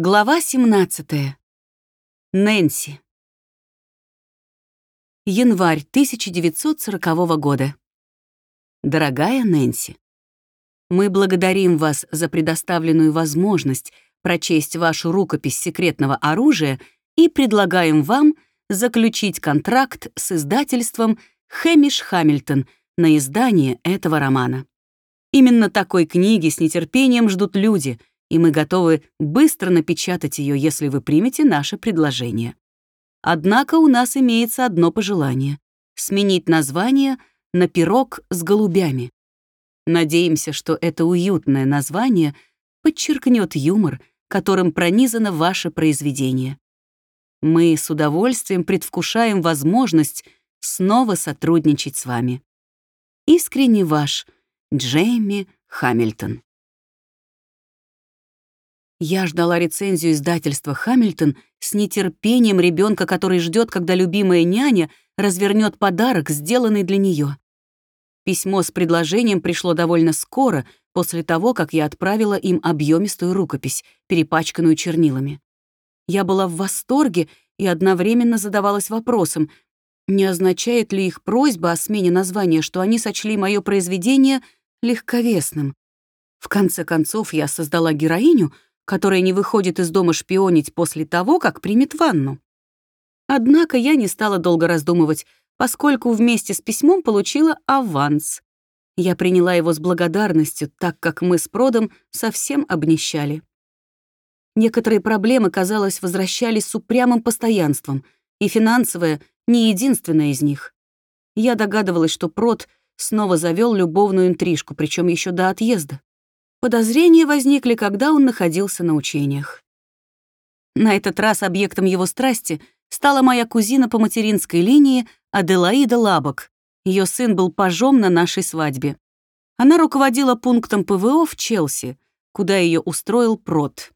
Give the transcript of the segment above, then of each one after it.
Глава 17. Нэнси. Январь 1940 года. Дорогая Нэнси, мы благодарим вас за предоставленную возможность прочесть вашу рукопись секретного оружия и предлагаем вам заключить контракт с издательством Хэмиш Хамильтон на издание этого романа. Именно такой книги с нетерпением ждут люди — и мы готовы быстро напечатать ее, если вы примете наше предложение. Однако у нас имеется одно пожелание — сменить название на «Пирог с голубями». Надеемся, что это уютное название подчеркнет юмор, которым пронизано ваше произведение. Мы с удовольствием предвкушаем возможность снова сотрудничать с вами. Искренне ваш, Джейми Хамильтон. Я ждала рецензию издательства «Хамильтон» с нетерпением ребенка, который ждет, когда любимая няня развернет подарок, сделанный для нее. Письмо с предложением пришло довольно скоро, после того, как я отправила им объемистую рукопись, перепачканную чернилами. Я была в восторге и одновременно задавалась вопросом, не означает ли их просьба о смене названия, что они сочли мое произведение легковесным. В конце концов, я создала героиню — которая не выходит из дома шпионить после того, как примет ванну. Однако я не стала долго раздумывать, поскольку вместе с письмом получила аванс. Я приняла его с благодарностью, так как мы с Продом совсем обнищали. Некоторые проблемы, казалось, возвращались с упрямым постоянством, и финансовая — не единственная из них. Я догадывалась, что Прод снова завел любовную интрижку, причем еще до отъезда. Подозрения возникли, когда он находился на учениях. На этот раз объектом его страсти стала моя кузина по материнской линии Аделаида Лабок. Ее сын был пажом на нашей свадьбе. Она руководила пунктом ПВО в Челси, куда ее устроил Прот.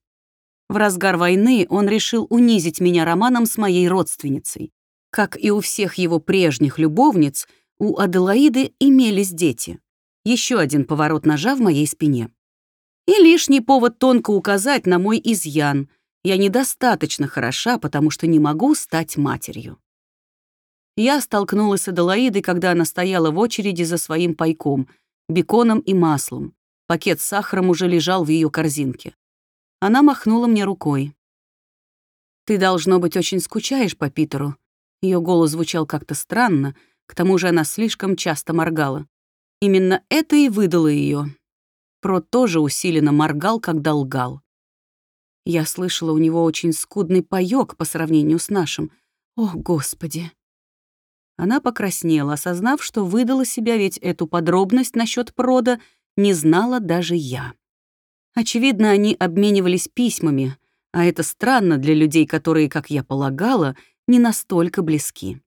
В разгар войны он решил унизить меня романом с моей родственницей. Как и у всех его прежних любовниц, у Аделаиды имелись дети. Еще один поворот ножа в моей спине. И лишний повод тонко указать на мой изъян. Я недостаточно хороша, потому что не могу стать матерью. Я столкнулась с Аделаидой, когда она стояла в очереди за своим пайком, беконом и маслом. Пакет с сахаром уже лежал в ее корзинке. Она махнула мне рукой. «Ты, должно быть, очень скучаешь по Питеру». Ее голос звучал как-то странно, к тому же она слишком часто моргала. Именно это и выдало ее. Прот тоже усиленно моргал, когда лгал. Я слышала, у него очень скудный паёк по сравнению с нашим. О, Господи! Она покраснела, осознав, что выдала себя, ведь эту подробность насчет прода не знала даже я. Очевидно, они обменивались письмами, а это странно для людей, которые, как я полагала, не настолько близки.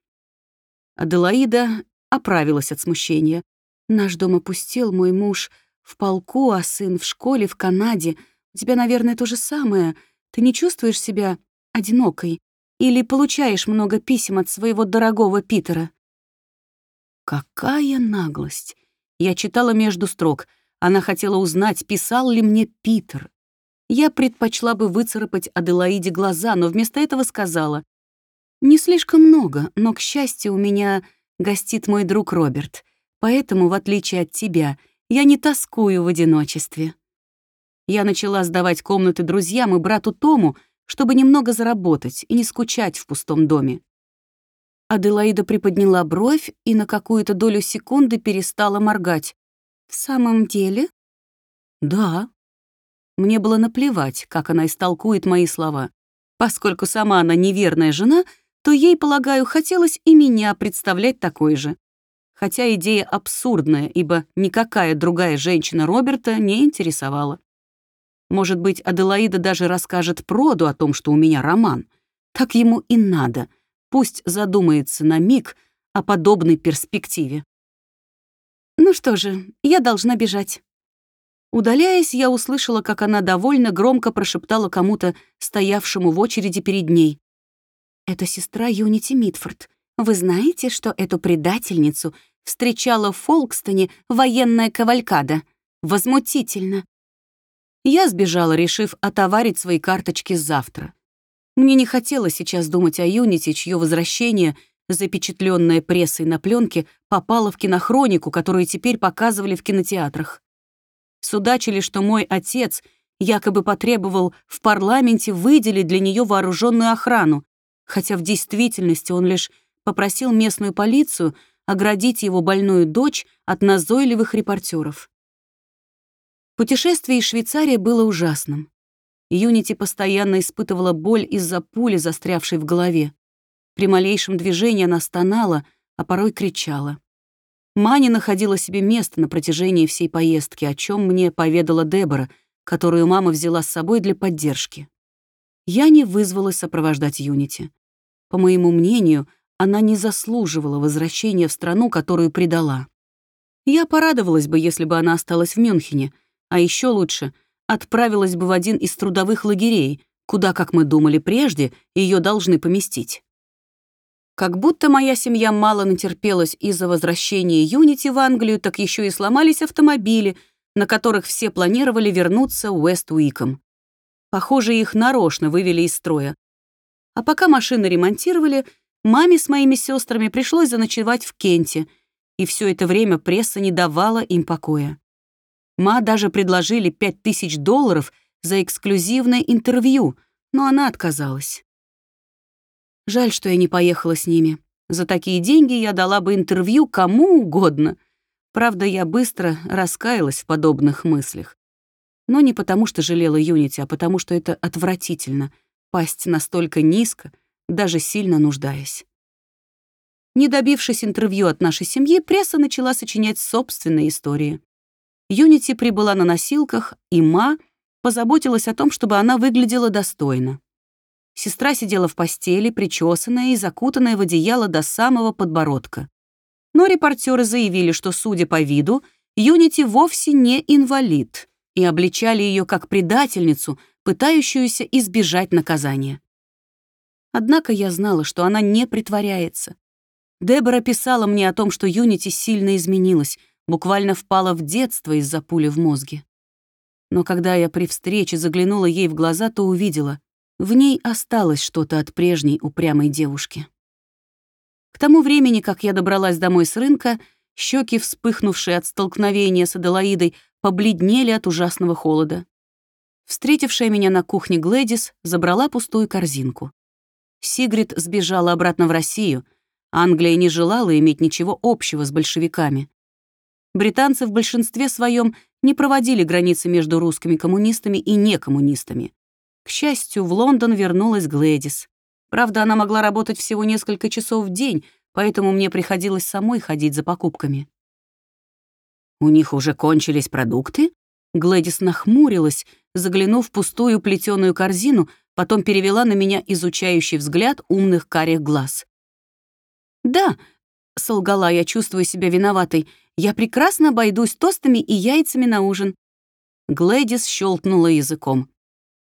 Аделаида оправилась от смущения. «Наш дом опустел, мой муж...» В полку, а сын в школе, в Канаде. У тебя, наверное, то же самое. Ты не чувствуешь себя одинокой? Или получаешь много писем от своего дорогого Питера?» Какая наглость! Я читала между строк. Она хотела узнать, писал ли мне Питер. Я предпочла бы выцарапать Аделаиде глаза, но вместо этого сказала. «Не слишком много, но, к счастью, у меня гостит мой друг Роберт. Поэтому, в отличие от тебя, я не тоскую в одиночестве. Я начала сдавать комнаты друзьям и брату Тому, чтобы немного заработать и не скучать в пустом доме. Аделаида приподняла бровь и на какую-то долю секунды перестала моргать. «В самом деле?» «Да». Мне было наплевать, как она истолкует мои слова. Поскольку сама она неверная жена, то ей, полагаю, хотелось и меня представлять такой же хотя идея абсурдная, ибо никакая другая женщина Роберта не интересовала. Может быть, Аделаида даже расскажет Проду о том, что у меня роман. Так ему и надо. Пусть задумается на миг о подобной перспективе. Ну что же, я должна бежать. Удаляясь, я услышала, как она довольно громко прошептала кому-то, стоявшему в очереди перед ней. «Это сестра Юнити Митфорд. Вы знаете, что эту предательницу встречала в Фолкстоне военная кавалькада? Возмутительно. Я сбежала, решив отоварить свои карточки завтра. Мне не хотелось сейчас думать о Юнити, чье возвращение, запечатленное прессой на пленке, попало в кинохронику, которую теперь показывали в кинотеатрах. Судачили, что мой отец якобы потребовал в парламенте выделить для нее вооруженную охрану, хотя в действительности он лишь попросил местную полицию оградить его больную дочь от назойливых репортеров. Путешествие из Швейцарии было ужасным. Юнити постоянно испытывала боль из-за пули, застрявшей в голове. При малейшем движении она стонала, а порой кричала. Маня находила себе место на протяжении всей поездки, о чем мне поведала Дебора, которую мама взяла с собой для поддержки. Я не вызвалась сопровождать Юнити. По моему мнению, она не заслуживала возвращения в страну, которую предала. Я порадовалась бы, если бы она осталась в Мюнхене, а еще лучше отправилась бы в один из трудовых лагерей, куда, как мы думали прежде, ее должны поместить. Как будто моя семья мало натерпелась из-за возвращения Юнити в Англию, так еще и сломались автомобили, на которых все планировали вернуться Уэст-Уиком. Похоже, их нарочно вывели из строя. А пока машины ремонтировали, маме с моими сестрами пришлось заночевать в Кенте, и все это время пресса не давала им покоя. Ма даже предложили 5000 долларов за эксклюзивное интервью, но она отказалась. Жаль, что я не поехала с ними. За такие деньги я дала бы интервью кому угодно. Правда, я быстро раскаялась в подобных мыслях. Но не потому, что жалела Юнити, а потому, что это отвратительно — пасть настолько низко, даже сильно нуждаясь. Не добившись интервью от нашей семьи, пресса начала сочинять собственные истории. Юнити прибыла на носилках, и Ма позаботилась о том, чтобы она выглядела достойно. Сестра сидела в постели, причесанная и закутанная в одеяло до самого подбородка. Но репортеры заявили, что, судя по виду, Юнити вовсе не инвалид, и обличали ее как предательницу, пытающуюся избежать наказания. Однако я знала, что она не притворяется. Дебора писала мне о том, что Юнити сильно изменилась, буквально впала в детство из-за пули в мозге. Но когда я при встрече заглянула ей в глаза, то увидела, в ней осталось что-то от прежней упрямой девушки. К тому времени, как я добралась домой с рынка, щеки, вспыхнувшие от столкновения с Аделаидой, побледнели от ужасного холода. Встретившая меня на кухне Глэдис забрала пустую корзинку. Сигрид сбежала обратно в Россию. Англия не желала иметь ничего общего с большевиками британцы в большинстве своем не проводили границы между русскими коммунистами и некоммунистами. К счастью, в Лондон вернулась Глэдис. Правда, она могла работать всего несколько часов в день, поэтому мне приходилось самой ходить за покупками. «У них уже кончились продукты?» Глэдис нахмурилась, заглянув в пустую плетеную корзину, потом перевела на меня изучающий взгляд умных карих глаз. «Да», — солгала я, чувствуя себя виноватой, — я прекрасно обойдусь тостами и яйцами на ужин». Глэдис щелкнула языком.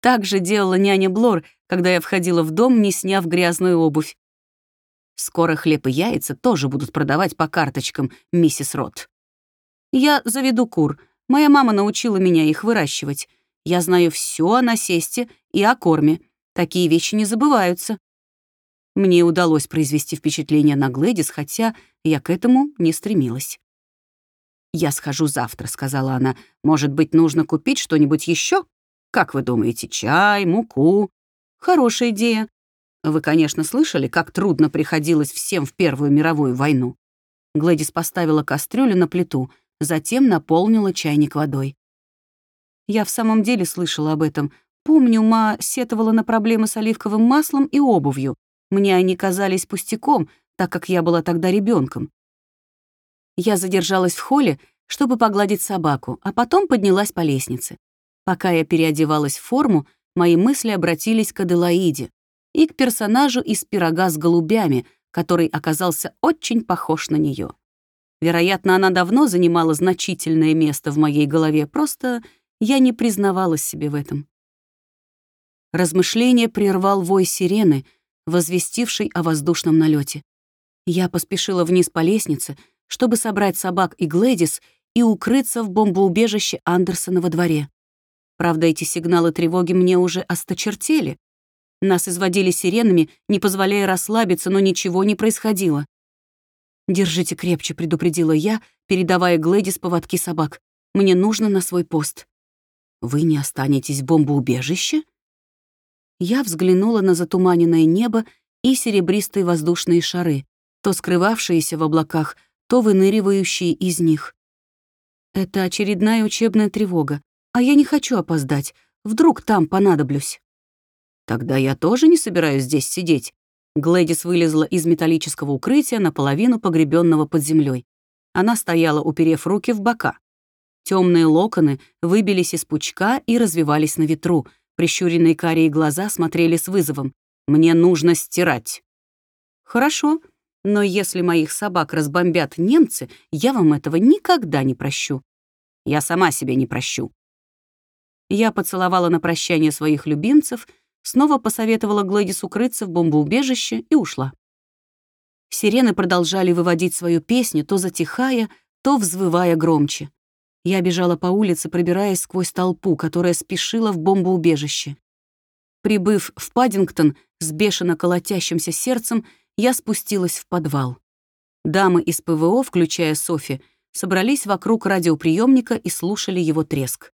Так же делала няня Блор, когда я входила в дом, не сняв грязную обувь. Скоро хлеб и яйца тоже будут продавать по карточкам, миссис Рот. Я заведу кур. Моя мама научила меня их выращивать. Я знаю все о насесте и о корме. Такие вещи не забываются. Мне удалось произвести впечатление на Глэдис, хотя я к этому не стремилась. «Я схожу завтра», — сказала она. «Может быть, нужно купить что-нибудь еще? Как вы думаете, чай, муку?» «Хорошая идея. Вы, конечно, слышали, как трудно приходилось всем в Первую мировую войну». Глэдис поставила кастрюлю на плиту, затем наполнила чайник водой. Я в самом деле слышала об этом. Помню, Ма сетовала на проблемы с оливковым маслом и обувью. Мне они казались пустяком, так как я была тогда ребенком. Я задержалась в холле, чтобы погладить собаку, а потом поднялась по лестнице. Пока я переодевалась в форму, мои мысли обратились к Аделаиде и к персонажу из «Пирога с голубями», который оказался очень похож на нее. Вероятно, она давно занимала значительное место в моей голове, просто я не признавалась себе в этом. Размышление прервал вой сирены, возвестивший о воздушном налете. Я поспешила вниз по лестнице, чтобы собрать собак и Глэдис и укрыться в бомбоубежище Андерсона во дворе. Правда, эти сигналы тревоги мне уже осточертели. Нас изводили сиренами, не позволяя расслабиться, но ничего не происходило. «Держите крепче», — предупредила я, передавая Глэдис поводки собак. «Мне нужно на свой пост». «Вы не останетесь в бомбоубежище?» Я взглянула на затуманенное небо и серебристые воздушные шары, то скрывавшиеся в облаках, то выныривающие из них. Это очередная учебная тревога, а я не хочу опоздать. Вдруг там понадоблюсь. Тогда я тоже не собираюсь здесь сидеть. Глэдис вылезла из металлического укрытия, наполовину погребенного под землей. Она стояла, уперев руки в бока. Темные локоны выбились из пучка и развивались на ветру. Прищуренные карие глаза смотрели с вызовом. «Мне нужно стирать». «Хорошо, но если моих собак разбомбят немцы, я вам этого никогда не прощу. Я сама себе не прощу». Я поцеловала на прощание своих любимцев — снова посоветовала Глэдис укрыться в бомбоубежище и ушла. Сирены продолжали выводить свою песню, то затихая, то взвывая громче. Я бежала по улице, пробираясь сквозь толпу, которая спешила в бомбоубежище. Прибыв в Паддингтон с бешено колотящимся сердцем, я спустилась в подвал. Дамы из ПВО, включая Софи, собрались вокруг радиоприемника и слушали его треск.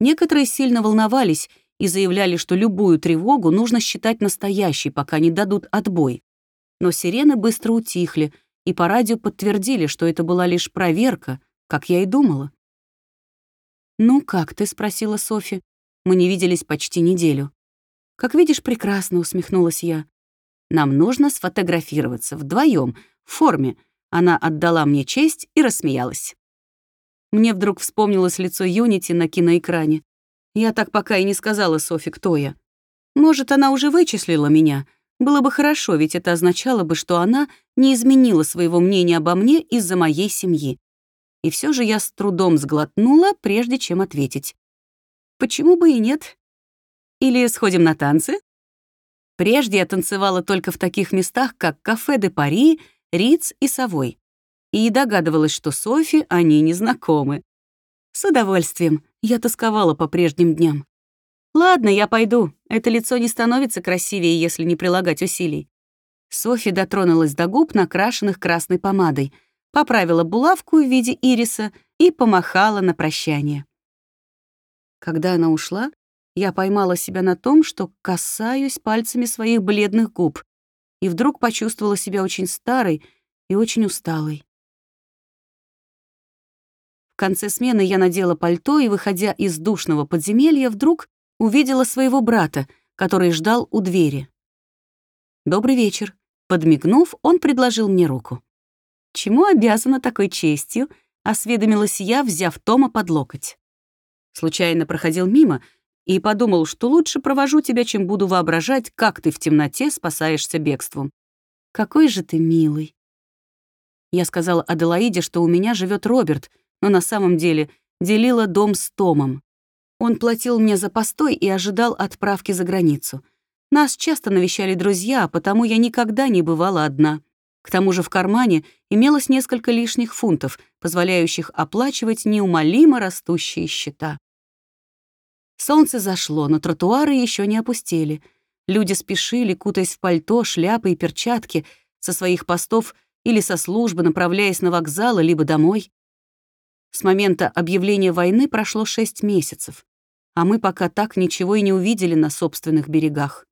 Некоторые сильно волновались и заявляли, что любую тревогу нужно считать настоящей, пока не дадут отбой. Но сирены быстро утихли, и по радио подтвердили, что это была лишь проверка, как я и думала. «Ну как ты?» — спросила Софи. Мы не виделись почти неделю. «Как видишь, прекрасно», — усмехнулась я. «Нам нужно сфотографироваться вдвоем в форме». Она отдала мне честь и рассмеялась. Мне вдруг вспомнилось лицо Юнити на киноэкране. Я так пока и не сказала Софи, кто я. Может, она уже вычислила меня. Было бы хорошо, ведь это означало бы, что она не изменила своего мнения обо мне из-за моей семьи. И все же я с трудом сглотнула, прежде чем ответить. Почему бы и нет? Или сходим на танцы? Прежде я танцевала только в таких местах, как кафе де Пари, Риц и Совой. И догадывалась, что Софи они не знакомы. С удовольствием. Я тосковала по прежним дням. Ладно, я пойду. Это лицо не становится красивее, если не прилагать усилий. Софи дотронулась до губ, накрашенных красной помадой, поправила булавку в виде ириса и помахала на прощание. Когда она ушла, я поймала себя на том, что касаюсь пальцами своих бледных губ, и вдруг почувствовала себя очень старой и очень усталой. В конце смены я надела пальто и, выходя из душного подземелья, вдруг увидела своего брата, который ждал у двери. «Добрый вечер». Подмигнув, он предложил мне руку. «Чему обязана такой честью?» — осведомилась я, взяв Тома под локоть. Случайно проходил мимо и подумал, что лучше провожу тебя, чем буду воображать, как ты в темноте спасаешься бегством. «Какой же ты милый!» Я сказала Аделаиде, что у меня живет Роберт — но на самом деле делила дом с Томом. Он платил мне за постой и ожидал отправки за границу. Нас часто навещали друзья, потому я никогда не бывала одна. К тому же в кармане имелось несколько лишних фунтов, позволяющих оплачивать неумолимо растущие счета. Солнце зашло, но тротуары еще не опустели. Люди спешили, кутаясь в пальто, шляпы и перчатки, со своих постов или со службы, направляясь на вокзалы либо домой. С момента объявления войны прошло шесть месяцев, а мы пока так ничего и не увидели на собственных берегах.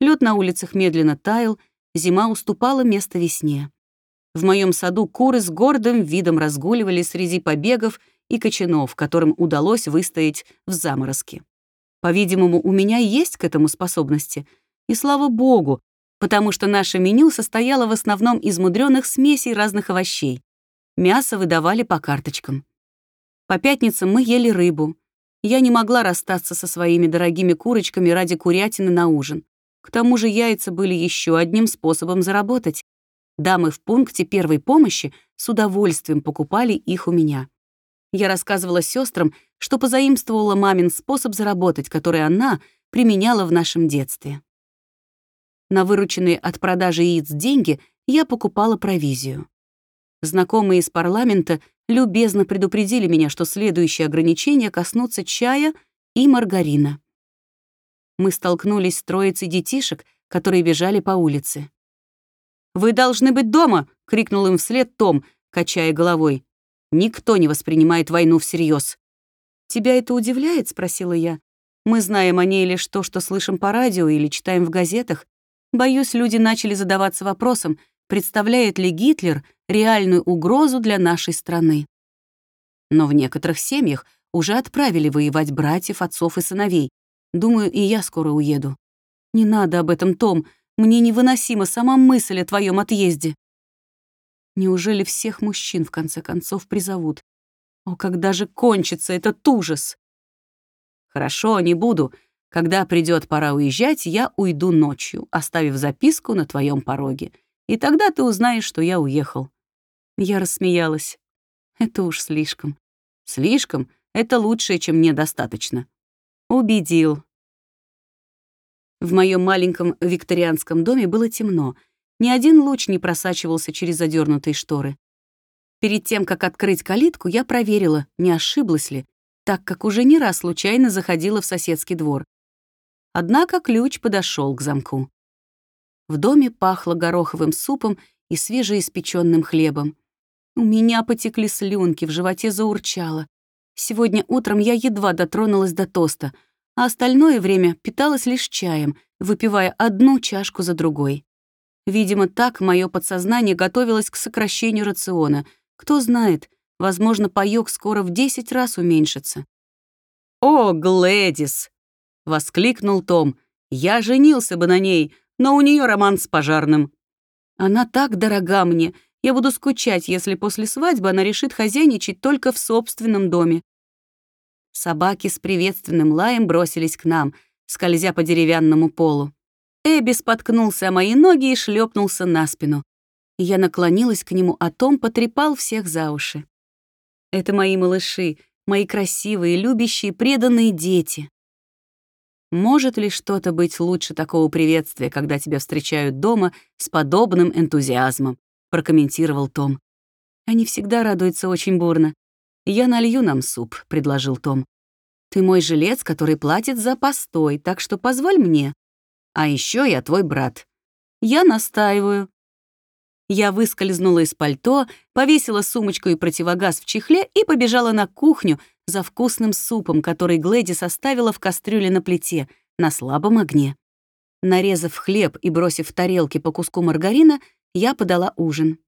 Лед на улицах медленно таял, зима уступала место весне. В моем саду куры с гордым видом разгуливали среди побегов и кочанов, которым удалось выстоять в заморозке. По-видимому, у меня есть к этому способности. И слава богу, потому что наше меню состояло в основном из мудреных смесей разных овощей. Мясо выдавали по карточкам. По пятницам мы ели рыбу. Я не могла расстаться со своими дорогими курочками ради курятины на ужин. К тому же яйца были еще одним способом заработать. Дамы в пункте первой помощи с удовольствием покупали их у меня. Я рассказывала сестрам, что позаимствовала мамин способ заработать, который она применяла в нашем детстве. На вырученные от продажи яиц деньги я покупала провизию. Знакомые из парламента любезно предупредили меня, что следующие ограничения коснутся чая и Маргарина. Мы столкнулись с троицей детишек, которые бежали по улице. «Вы должны быть дома!» — крикнул им вслед Том, качая головой. «Никто не воспринимает войну всерьез. «Тебя это удивляет?» — спросила я. «Мы знаем о ней лишь то, что слышим по радио или читаем в газетах. Боюсь, люди начали задаваться вопросом, представляет ли Гитлер реальную угрозу для нашей страны. Но в некоторых семьях уже отправили воевать братьев, отцов и сыновей. Думаю, и я скоро уеду. Не надо об этом, Том. Мне невыносима сама мысль о твоем отъезде. Неужели всех мужчин, в конце концов, призовут? О, когда же кончится этот ужас? Хорошо, не буду. Когда придет пора уезжать, я уйду ночью, оставив записку на твоем пороге. И тогда ты узнаешь, что я уехал». Я рассмеялась. «Это уж слишком. Слишком — это лучшее, чем недостаточно». Убедил. В моем маленьком викторианском доме было темно. Ни один луч не просачивался через задернутые шторы. Перед тем, как открыть калитку, я проверила, не ошиблась ли, так как уже не раз случайно заходила в соседский двор. Однако ключ подошел к замку. В доме пахло гороховым супом и свежеиспеченным хлебом. У меня потекли слюнки, в животе заурчало. Сегодня утром я едва дотронулась до тоста, а остальное время питалась лишь чаем, выпивая одну чашку за другой. Видимо, так мое подсознание готовилось к сокращению рациона. Кто знает, возможно, паёк скоро в десять раз уменьшится. «О, Глэдис!» — воскликнул Том. «Я женился бы на ней, но у нее роман с пожарным. Она так дорога мне, я буду скучать, если после свадьбы она решит хозяйничать только в собственном доме. Собаки с приветственным лаем бросились к нам, скользя по деревянному полу. Эбби споткнулся о мои ноги и шлепнулся на спину. Я наклонилась к нему, а Том потрепал всех за уши. Это мои малыши, мои красивые, любящие, преданные дети. Может ли что-то быть лучше такого приветствия, когда тебя встречают дома с подобным энтузиазмом? прокомментировал Том. Они всегда радуются очень бурно. Я налью нам суп, предложил Том. Ты мой жилец, который платит за постой, так что позволь мне. А еще я твой брат. Я настаиваю. Я выскользнула из пальто, повесила сумочку и противогаз в чехле и побежала на кухню за вкусным супом, который Глэди составила в кастрюле на плите на слабом огне. Нарезав хлеб и бросив в тарелки по куску маргарина, я подала ужин.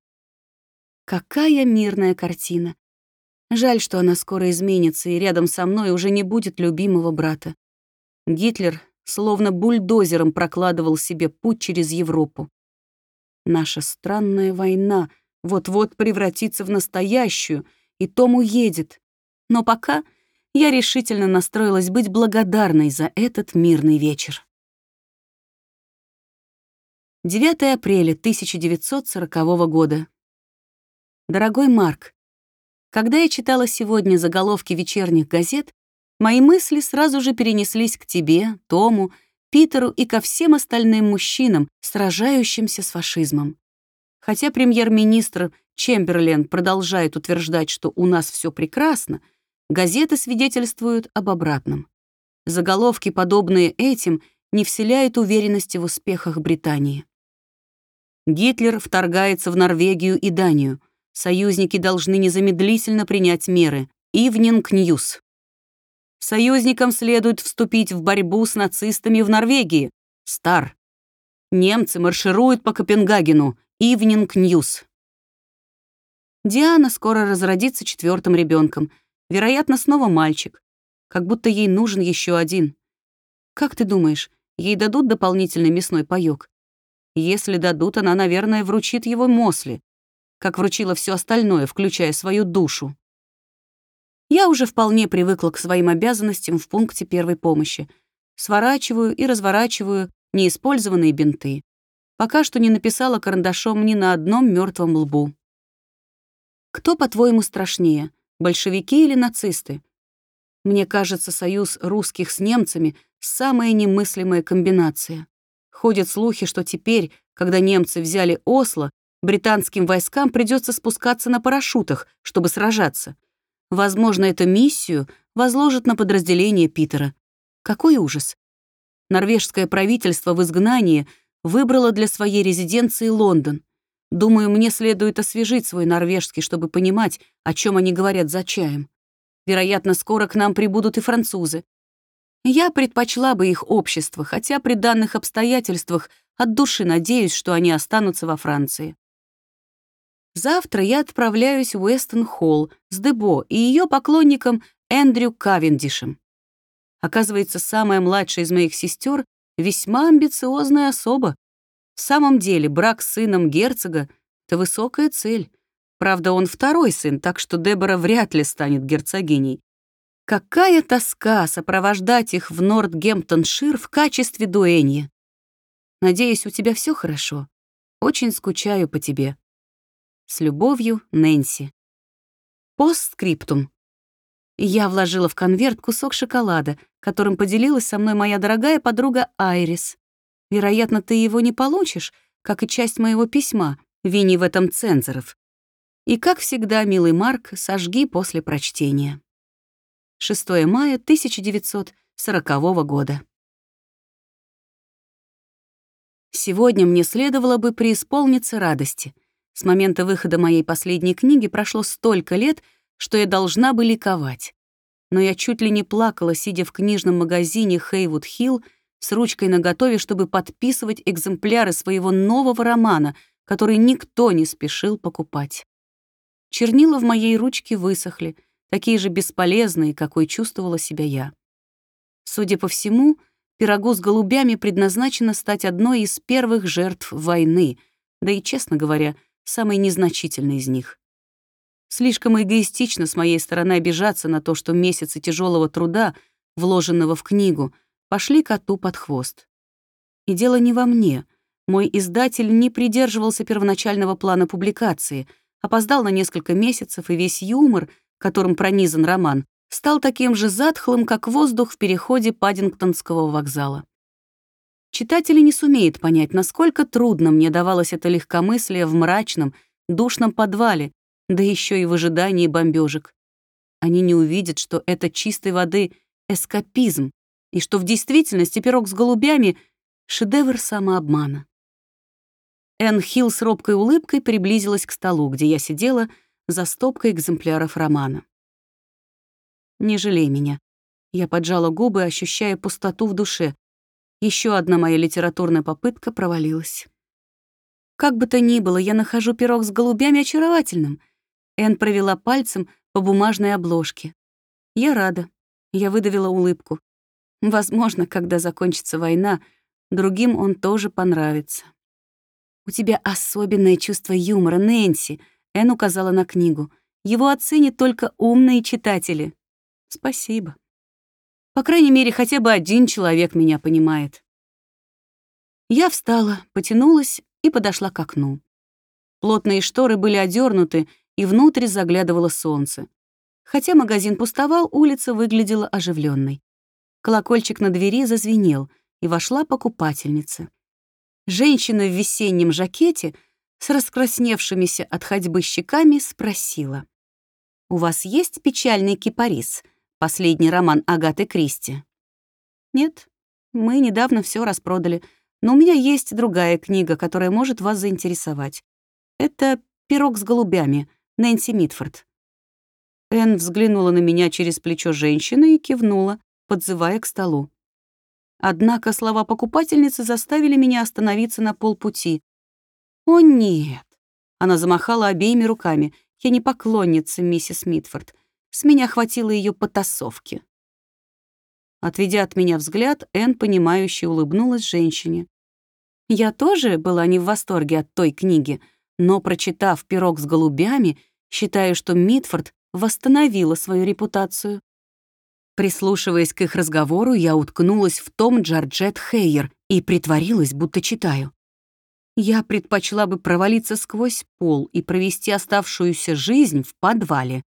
Какая мирная картина. Жаль, что она скоро изменится, и рядом со мной уже не будет любимого брата. Гитлер словно бульдозером прокладывал себе путь через Европу. Наша странная война вот-вот превратится в настоящую, и Том уедет. Но пока я решительно настроилась быть благодарной за этот мирный вечер. 9 апреля 1940 года. Дорогой Марк, когда я читала сегодня заголовки вечерних газет, мои мысли сразу же перенеслись к тебе, Тому Питеру и ко всем остальным мужчинам, сражающимся с фашизмом. Хотя премьер-министр Чемберлен продолжает утверждать, что у нас все прекрасно, газеты свидетельствуют об обратном. Заголовки, подобные этим, не вселяют уверенности в успехах Британии. Гитлер вторгается в Норвегию и Данию. Союзники должны незамедлительно принять меры. Ивнинг Ньюс. Союзникам следует вступить в борьбу с нацистами в Норвегии. Стар. Немцы маршируют по Копенгагену. Ивнинг Ньюс. Диана скоро разродится четвертым ребенком. Вероятно, снова мальчик. Как будто ей нужен еще один. Как ты думаешь, ей дадут дополнительный мясной паёк? Если дадут, она, наверное, вручит его Мосли, как вручила все остальное, включая свою душу. Я уже вполне привыкла к своим обязанностям в пункте первой помощи. Сворачиваю и разворачиваю неиспользованные бинты. Пока что не написала карандашом ни на одном мертвом лбу. Кто, по-твоему, страшнее, большевики или нацисты? Мне кажется, союз русских с немцами — самая немыслимая комбинация. Ходят слухи, что теперь, когда немцы взяли Осло, британским войскам придется спускаться на парашютах, чтобы сражаться — Возможно, эту миссию возложат на подразделение Питера. Какой ужас! Норвежское правительство в изгнании выбрало для своей резиденции Лондон. Думаю, мне следует освежить свой норвежский, чтобы понимать, о чем они говорят за чаем. Вероятно, скоро к нам прибудут и французы. Я предпочла бы их общество, хотя при данных обстоятельствах от души надеюсь, что они останутся во Франции. Завтра я отправляюсь в Уэстон-Холл с Дебо и ее поклонником Эндрю Кавендишем. Оказывается, самая младшая из моих сестер весьма амбициозная особа. В самом деле, брак с сыном герцога — это высокая цель. Правда, он второй сын, так что Дебора вряд ли станет герцогиней. Какая тоска сопровождать их в Нортгемптоншир в качестве дуэньи. Надеюсь, у тебя все хорошо. Очень скучаю по тебе. С любовью, Нэнси. Постскриптум. Я вложила в конверт кусок шоколада, которым поделилась со мной моя дорогая подруга Айрис. Вероятно, ты его не получишь, как и часть моего письма, вини в этом цензоров. И, как всегда, милый Марк, сожги после прочтения. 6 мая 1940 года. Сегодня мне следовало бы преисполниться радости. С момента выхода моей последней книги прошло столько лет, что я должна бы ликовать. Но я чуть ли не плакала, сидя в книжном магазине Хейвуд Хилл с ручкой наготове, чтобы подписывать экземпляры своего нового романа, который никто не спешил покупать. Чернила в моей ручке высохли, такие же бесполезные, какой чувствовала себя я. Судя по всему, пирогу с голубями предназначено стать одной из первых жертв войны, да и, честно говоря, самой незначительной из них. Слишком эгоистично с моей стороны обижаться на то, что месяцы тяжелого труда, вложенного в книгу, пошли коту под хвост. И дело не во мне. Мой издатель не придерживался первоначального плана публикации — опоздал на несколько месяцев, и весь юмор, которым пронизан роман, стал таким же затхлым, как воздух в переходе Паддингтонского вокзала. Читатели не сумеют понять, насколько трудно мне давалось это легкомыслие в мрачном, душном подвале, да еще и в ожидании бомбежек. Они не увидят, что это чистой воды эскапизм, и что в действительности пирог с голубями — шедевр самообмана. Энн Хилл с робкой улыбкой приблизилась к столу, где я сидела за стопкой экземпляров романа. «Не жалей меня». Я поджала губы, ощущая пустоту в душе. Еще одна моя литературная попытка провалилась. Как бы то ни было, я нахожу пирог с голубями очаровательным. Энн провела пальцем по бумажной обложке. Я рада. Я выдавила улыбку. Возможно, когда закончится война, другим он тоже понравится. «У тебя особенное чувство юмора, Нэнси», — Энн указала на книгу. «Его оценят только умные читатели». «Спасибо. По крайней мере, хотя бы один человек меня понимает». Я встала, потянулась и подошла к окну. Плотные шторы были одернуты, и внутрь заглядывало солнце. Хотя магазин пустовал, улица выглядела оживленной. Колокольчик на двери зазвенел, и вошла покупательница. Женщина в весеннем жакете с раскрасневшимися от ходьбы щеками спросила. «У вас есть печальный кипарис, последний роман Агаты Кристи?» «Нет, мы недавно все распродали, но у меня есть другая книга, которая может вас заинтересовать. Это «Пирог с голубями» Нэнси Митфорд». Энн взглянула на меня через плечо женщины и кивнула, подзывая к столу. Однако слова покупательницы заставили меня остановиться на полпути. «О, нет!» Она замахала обеими руками. «Я не поклонница, миссис Митфорд. С меня хватило ее потасовки». Отведя от меня взгляд, Энн, понимающе улыбнулась женщине. Я тоже была не в восторге от той книги, но, прочитав «Пирог с голубями», считаю, что Митфорд восстановила свою репутацию. Прислушиваясь к их разговору, я уткнулась в том Джорджет Хейер и притворилась, будто читаю. Я предпочла бы провалиться сквозь пол и провести оставшуюся жизнь в подвале.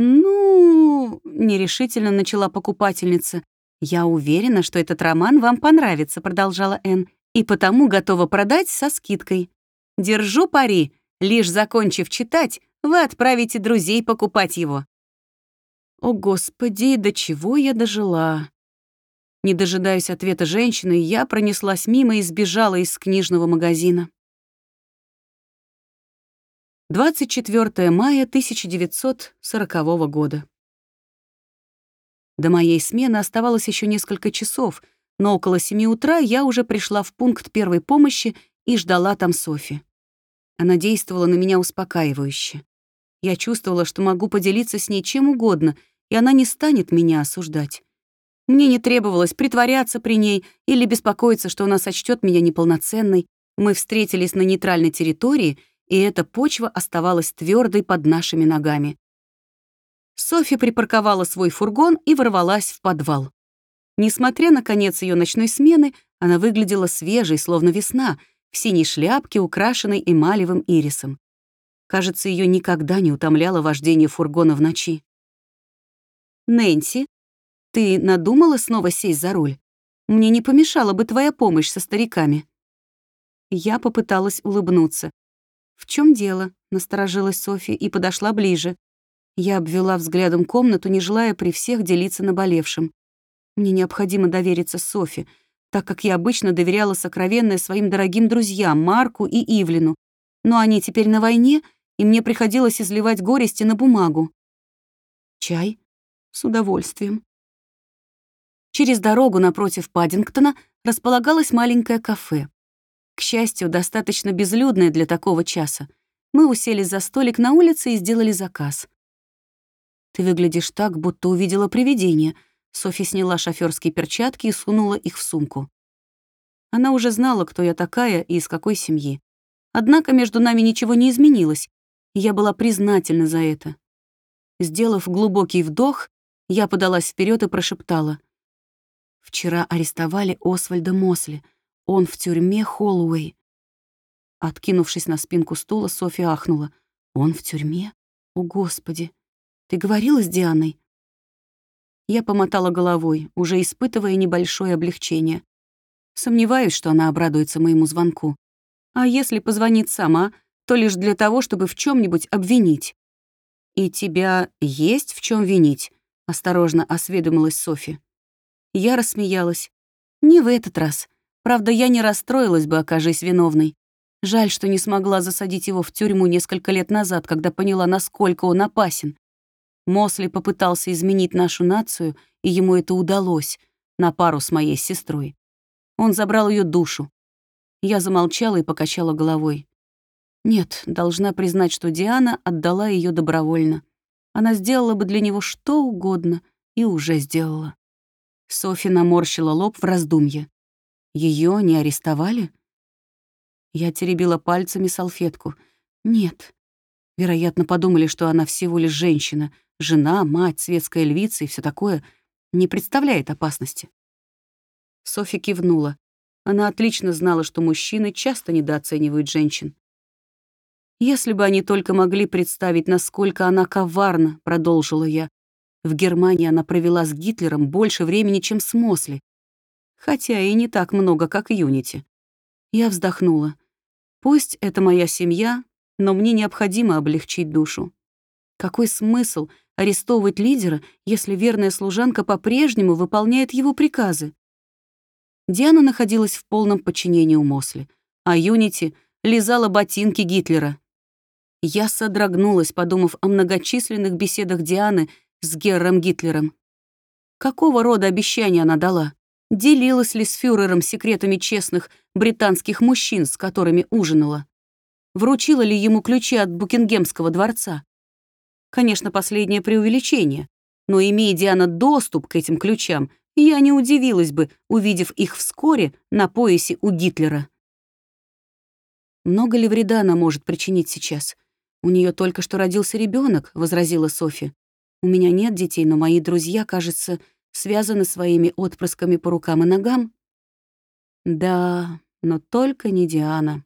«Ну...» — нерешительно начала покупательница. «Я уверена, что этот роман вам понравится», — продолжала Энн, «и потому готова продать со скидкой. Держу пари, лишь закончив читать, вы отправите друзей покупать его. О, Господи, до чего я дожила. Не дожидаясь ответа женщины, я пронеслась мимо и сбежала из книжного магазина. 24 мая 1940 года. До моей смены оставалось еще несколько часов, но около семи утра я уже пришла в пункт первой помощи и ждала там Софи. Она действовала на меня успокаивающе. Я чувствовала, что могу поделиться с ней чем угодно, и она не станет меня осуждать. Мне не требовалось притворяться при ней или беспокоиться, что она сочтет меня неполноценной. Мы встретились на нейтральной территории, и эта почва оставалась твердой под нашими ногами. Софи припарковала свой фургон и ворвалась в подвал. Несмотря на конец ее ночной смены, она выглядела свежей, словно весна, в синей шляпке, украшенной эмалевым ирисом. Кажется, ее никогда не утомляло вождение фургона в ночи. «Нэнси, ты надумала снова сесть за руль? Мне не помешала бы твоя помощь со стариками». Я попыталась улыбнуться. «В чем дело?» — насторожилась Софья и подошла ближе. Я обвела взглядом комнату, не желая при всех делиться наболевшим. Мне необходимо довериться Софи, так как я обычно доверяла сокровенное своим дорогим друзьям Марку и Ивлину. Но они теперь на войне, и мне приходилось изливать горести на бумагу. Чай? С удовольствием. Через дорогу напротив Паддингтона располагалось маленькое кафе. К счастью, достаточно безлюдное для такого часа. Мы уселись за столик на улице и сделали заказ. «Ты выглядишь так, будто увидела привидение», Софи сняла шофёрские перчатки и сунула их в сумку. Она уже знала, кто я такая и из какой семьи. Однако между нами ничего не изменилось, и я была признательна за это. Сделав глубокий вдох, я подалась вперед и прошептала. «Вчера арестовали Освальда Мосли. Он в тюрьме Холлоуэй». Откинувшись на спинку стула, Софья ахнула. «Он в тюрьме? О, Господи! Ты говорила с Дианой?» Я помотала головой, уже испытывая небольшое облегчение. Сомневаюсь, что она обрадуется моему звонку. А если позвонит сама, то лишь для того, чтобы в чем нибудь обвинить. «И тебя есть в чем винить?» — осторожно осведомилась Софи. Я рассмеялась. «Не в этот раз. Правда, я не расстроилась бы, окажись виновной. Жаль, что не смогла засадить его в тюрьму несколько лет назад, когда поняла, насколько он опасен. Мосли попытался изменить нашу нацию, и ему это удалось, на пару с моей сестрой. Он забрал ее душу. Я замолчала и покачала головой. Нет, должна признать, что Диана отдала ее добровольно. Она сделала бы для него что угодно и уже сделала. Софи наморщила лоб в раздумье. Ее не арестовали? Я теребила пальцами салфетку. Нет. Вероятно, подумали, что она всего лишь женщина — жена, мать, светская львица и все такое, не представляет опасности. Софи кивнула. Она отлично знала, что мужчины часто недооценивают женщин. «Если бы они только могли представить, насколько она коварна», — продолжила я. «В Германии она провела с Гитлером больше времени, чем с Мосли. Хотя и не так много, как Юнити». Я вздохнула. «Пусть это моя семья, но мне необходимо облегчить душу. Какой смысл арестовывать лидера, если верная служанка по-прежнему выполняет его приказы? Диана находилась в полном подчинении у Мосли, а Юнити лизала ботинки Гитлера. Я содрогнулась, подумав о многочисленных беседах Дианы с Герром Гитлером. Какого рода обещания она дала? Делилась ли с фюрером секретами честных британских мужчин, с которыми ужинала? Вручила ли ему ключи от Букингемского дворца? Конечно, последнее преувеличение, но имея Диана доступ к этим ключам, я не удивилась бы, увидев их вскоре на поясе у Гитлера. «Много ли вреда она может причинить сейчас? У нее только что родился ребенок, возразила Софи. «У меня нет детей, но мои друзья, кажется, связаны своими отпрысками по рукам и ногам». «Да, но только не Диана».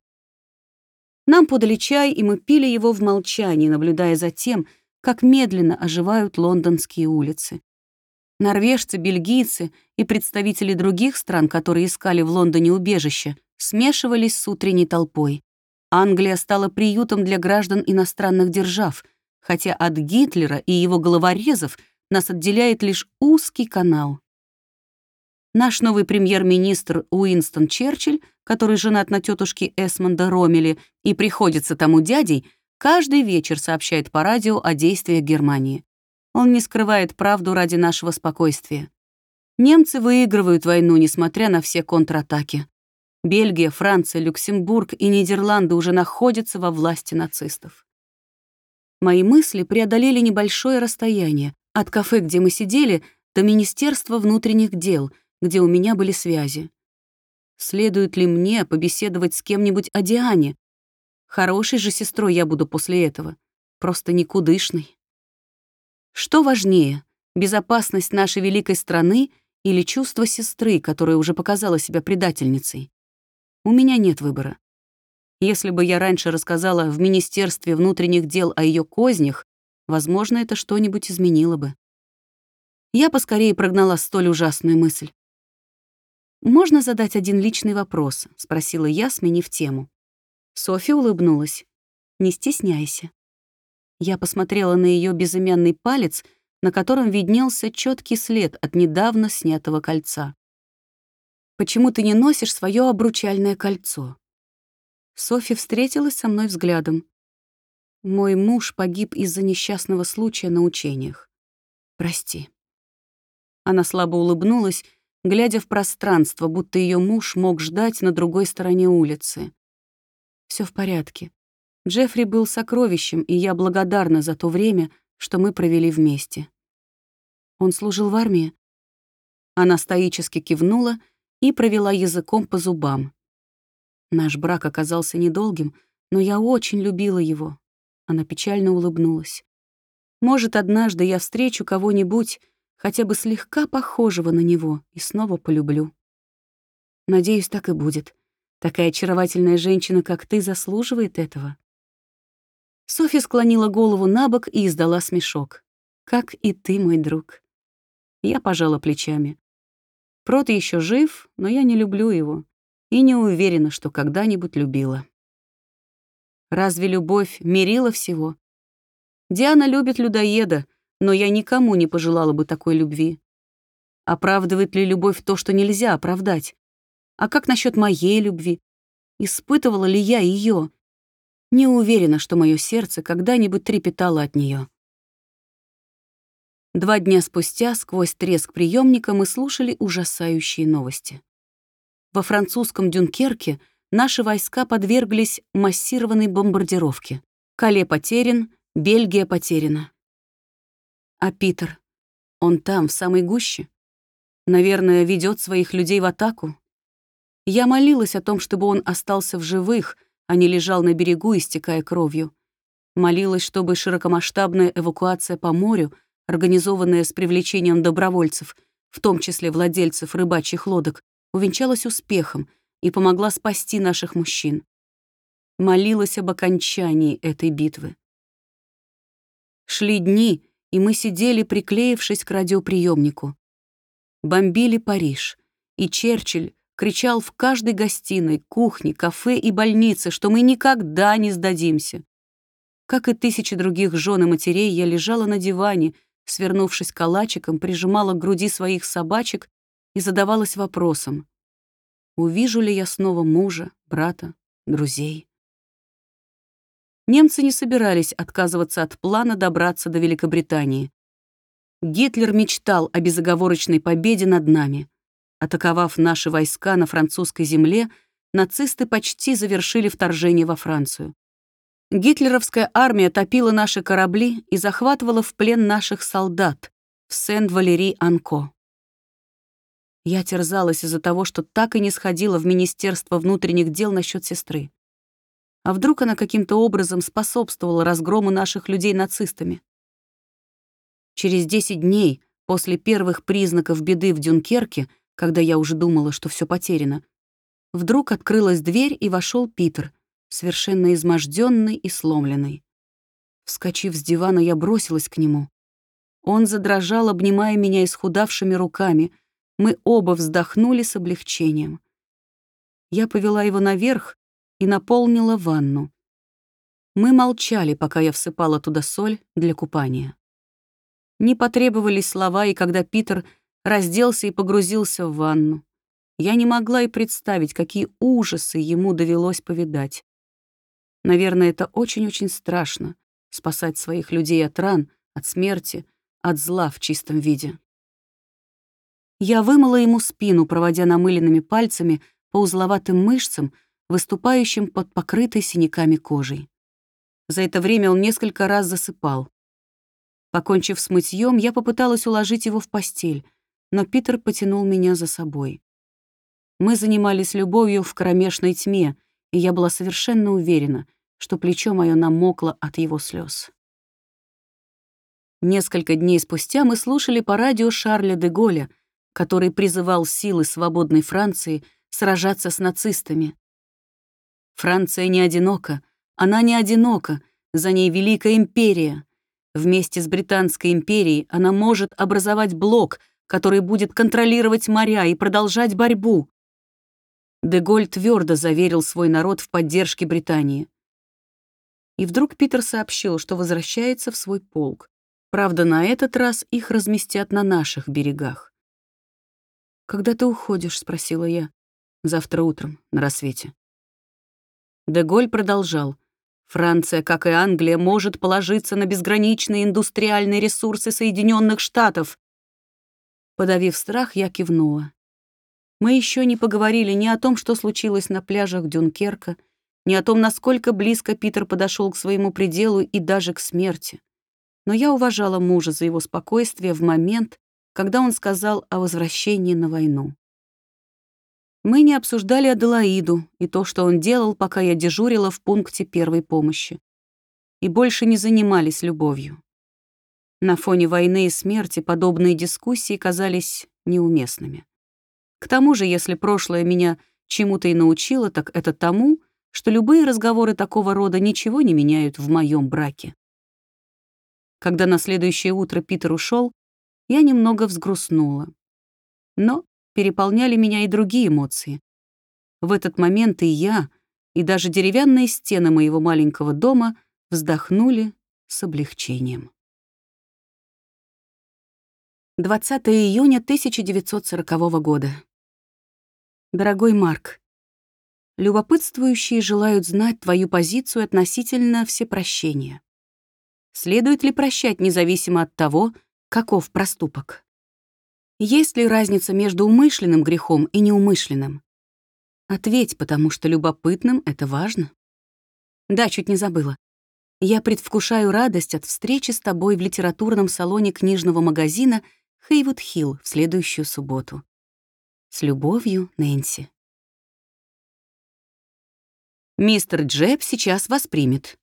Нам подали чай, и мы пили его в молчании, наблюдая за тем, как медленно оживают лондонские улицы. Норвежцы, бельгийцы и представители других стран, которые искали в Лондоне убежище, смешивались с утренней толпой. Англия стала приютом для граждан иностранных держав, хотя от Гитлера и его головорезов нас отделяет лишь узкий канал. Наш новый премьер-министр Уинстон Черчилль, который женат на тетушке Эсмонда Ромели и приходится тому дядей, каждый вечер сообщает по радио о действиях Германии. Он не скрывает правду ради нашего спокойствия. Немцы выигрывают войну, несмотря на все контратаки. Бельгия, Франция, Люксембург и Нидерланды уже находятся во власти нацистов. Мои мысли преодолели небольшое расстояние от кафе, где мы сидели, до Министерства внутренних дел, где у меня были связи. Следует ли мне побеседовать с кем-нибудь о Диане? Хорошей же сестрой я буду после этого. Просто никудышной. Что важнее, безопасность нашей великой страны или чувство сестры, которая уже показала себя предательницей? У меня нет выбора. Если бы я раньше рассказала в Министерстве внутренних дел о ее кознях, возможно, это что-нибудь изменило бы. Я поскорее прогнала столь ужасную мысль. «Можно задать один личный вопрос?» — спросила я, сменив тему. Софья улыбнулась. «Не стесняйся». Я посмотрела на ее безымянный палец, на котором виднелся четкий след от недавно снятого кольца. Почему ты не носишь свое обручальное кольцо?» Софи встретилась со мной взглядом. Мой муж погиб из-за несчастного случая на учениях. Прости. Она слабо улыбнулась, глядя в пространство, будто ее муж мог ждать на другой стороне улицы. Все в порядке. Джеффри был сокровищем, и я благодарна за то время, что мы провели вместе. Он служил в армии. Она стоически кивнула — и провела языком по зубам. Наш брак оказался недолгим, но я очень любила его. Она печально улыбнулась. Может, однажды я встречу кого-нибудь, хотя бы слегка похожего на него, и снова полюблю. Надеюсь, так и будет. Такая очаровательная женщина, как ты, заслуживает этого. Софья склонила голову на бок и издала смешок. «Как и ты, мой друг». Я пожала плечами. Прот еще жив, но я не люблю его и не уверена, что когда-нибудь любила. Разве любовь мерила всего? Диана любит людоеда, но я никому не пожелала бы такой любви. Оправдывает ли любовь то, что нельзя оправдать? А как насчет моей любви? Испытывала ли я ее? Не уверена, что мое сердце когда-нибудь трепетало от нее. Два дня спустя, сквозь треск приемника, мы слушали ужасающие новости. Во французском Дюнкерке наши войска подверглись массированной бомбардировке. Кале потерян, Бельгия потеряна. А Питер? Он там, в самой гуще? Наверное, ведет своих людей в атаку? Я молилась о том, чтобы он остался в живых, а не лежал на берегу, истекая кровью. Молилась, чтобы широкомасштабная эвакуация по морю — организованная с привлечением добровольцев, в том числе владельцев рыбачьих лодок, увенчалась успехом и помогла спасти наших мужчин. Молилась об окончании этой битвы. Шли дни, и мы сидели, приклеившись к радиоприемнику. Бомбили Париж, и Черчилль кричал в каждой гостиной, кухне, кафе и больнице, что мы никогда не сдадимся. Как и тысячи других жен и матерей, я лежала на диване, свернувшись калачиком, прижимала к груди своих собачек и задавалась вопросом, увижу ли я снова мужа, брата, друзей. Немцы не собирались отказываться от плана добраться до Великобритании. Гитлер мечтал о безоговорочной победе над нами. Атаковав наши войска на французской земле, нацисты почти завершили вторжение во Францию. Гитлеровская армия топила наши корабли и захватывала в плен наших солдат в Сент-Валери-Анко. Я терзалась из-за того, что так и не сходила в Министерство внутренних дел насчет сестры. А вдруг она каким-то образом способствовала разгрому наших людей нацистами? Через 10 дней после первых признаков беды в Дюнкерке, когда я уже думала, что все потеряно, вдруг открылась дверь и вошел Питер — совершенно изможденный и сломленный. Вскочив с дивана, я бросилась к нему. Он задрожал, обнимая меня исхудавшими руками. Мы оба вздохнули с облегчением. Я повела его наверх и наполнила ванну. Мы молчали, пока я всыпала туда соль для купания. Не потребовались слова, и когда Питер разделся и погрузился в ванну. Я не могла и представить, какие ужасы ему довелось повидать. Наверное, это очень-очень страшно — спасать своих людей от ран, от смерти, от зла в чистом виде. Я вымыла ему спину, проводя намыленными пальцами по узловатым мышцам, выступающим под покрытой синяками кожей. За это время он несколько раз засыпал. Покончив с мытьем, я попыталась уложить его в постель, но Питер потянул меня за собой. Мы занимались любовью в кромешной тьме, и я была совершенно уверена, что плечо мое намокло от его слез. Несколько дней спустя мы слушали по радио Шарля де Голля, который призывал силы свободной Франции сражаться с нацистами. Франция не одинока, она не одинока, за ней Великая империя. Вместе с Британской империей она может образовать блок, который будет контролировать моря и продолжать борьбу. Деголь твердо заверил свой народ в поддержке Британии. И вдруг Питер сообщил, что возвращается в свой полк. Правда, на этот раз их разместят на наших берегах. «Когда ты уходишь?» — спросила я. «Завтра утром, на рассвете». Деголь продолжал. «Франция, как и Англия, может положиться на безграничные индустриальные ресурсы Соединенных Штатов». Подавив страх, я кивнула. Мы еще не поговорили ни о том, что случилось на пляжах Дюнкерка, ни о том, насколько близко Питер подошел к своему пределу и даже к смерти. Но я уважала мужа за его спокойствие в момент, когда он сказал о возвращении на войну. Мы не обсуждали Аделаиду и то, что он делал, пока я дежурила в пункте первой помощи. И больше не занимались любовью. На фоне войны и смерти подобные дискуссии казались неуместными. К тому же, если прошлое меня чему-то и научило, так это тому, что любые разговоры такого рода ничего не меняют в моем браке. Когда на следующее утро Питер ушел, я немного взгрустнула. Но переполняли меня и другие эмоции. В этот момент и я, и даже деревянные стены моего маленького дома вздохнули с облегчением. 20 июня 1940 года. Дорогой Марк, любопытствующие желают знать твою позицию относительно всепрощения. Следует ли прощать независимо от того, каков проступок? Есть ли разница между умышленным грехом и неумышленным? Ответь, потому что любопытным это важно. Да, чуть не забыла. Я предвкушаю радость от встречи с тобой в литературном салоне книжного магазина «Хейвуд Хилл» в следующую субботу. С любовью, Нэнси. Мистер Джеб сейчас вас примет.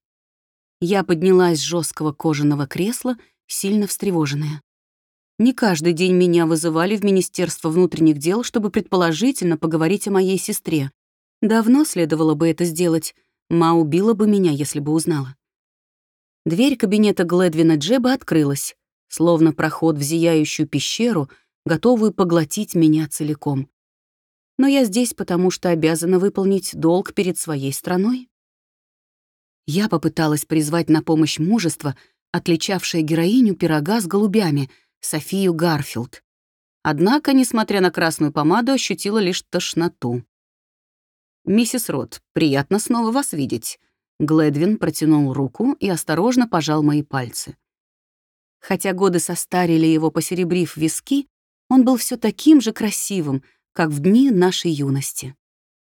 Я поднялась с жесткого кожаного кресла, сильно встревоженная. Не каждый день меня вызывали в Министерство внутренних дел, чтобы предположительно поговорить о моей сестре. Давно следовало бы это сделать. Ма убила бы меня, если бы узнала. Дверь кабинета Гледвина Джеба открылась, словно проход в зияющую пещеру — готовую поглотить меня целиком. Но я здесь, потому что обязана выполнить долг перед своей страной. Я попыталась призвать на помощь мужество, отличавшее героиню пирога с голубями, Софию Гарфилд. Однако, несмотря на красную помаду, ощутила лишь тошноту. «Миссис Рот, приятно снова вас видеть». Гледвин протянул руку и осторожно пожал мои пальцы. Хотя годы состарили его, посеребрив виски, он был все таким же красивым, как в дни нашей юности.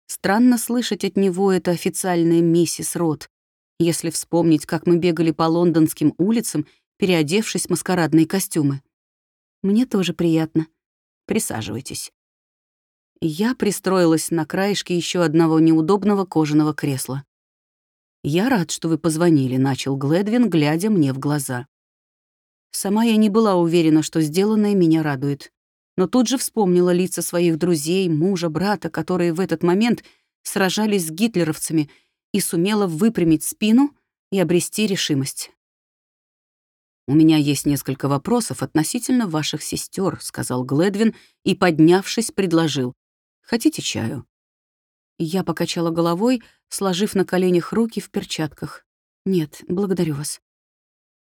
Странно слышать от него это официальное миссис Рот, если вспомнить, как мы бегали по лондонским улицам, переодевшись в маскарадные костюмы. Мне тоже приятно. Присаживайтесь. Я пристроилась на краешке еще одного неудобного кожаного кресла. «Я рад, что вы позвонили», — начал Гледвин, глядя мне в глаза. Сама я не была уверена, что сделанное меня радует но тут же вспомнила лица своих друзей, мужа, брата, которые в этот момент сражались с гитлеровцами, и сумела выпрямить спину и обрести решимость. «У меня есть несколько вопросов относительно ваших сестер, сказал Гледвин и, поднявшись, предложил. «Хотите чаю?» Я покачала головой, сложив на коленях руки в перчатках. «Нет, благодарю вас».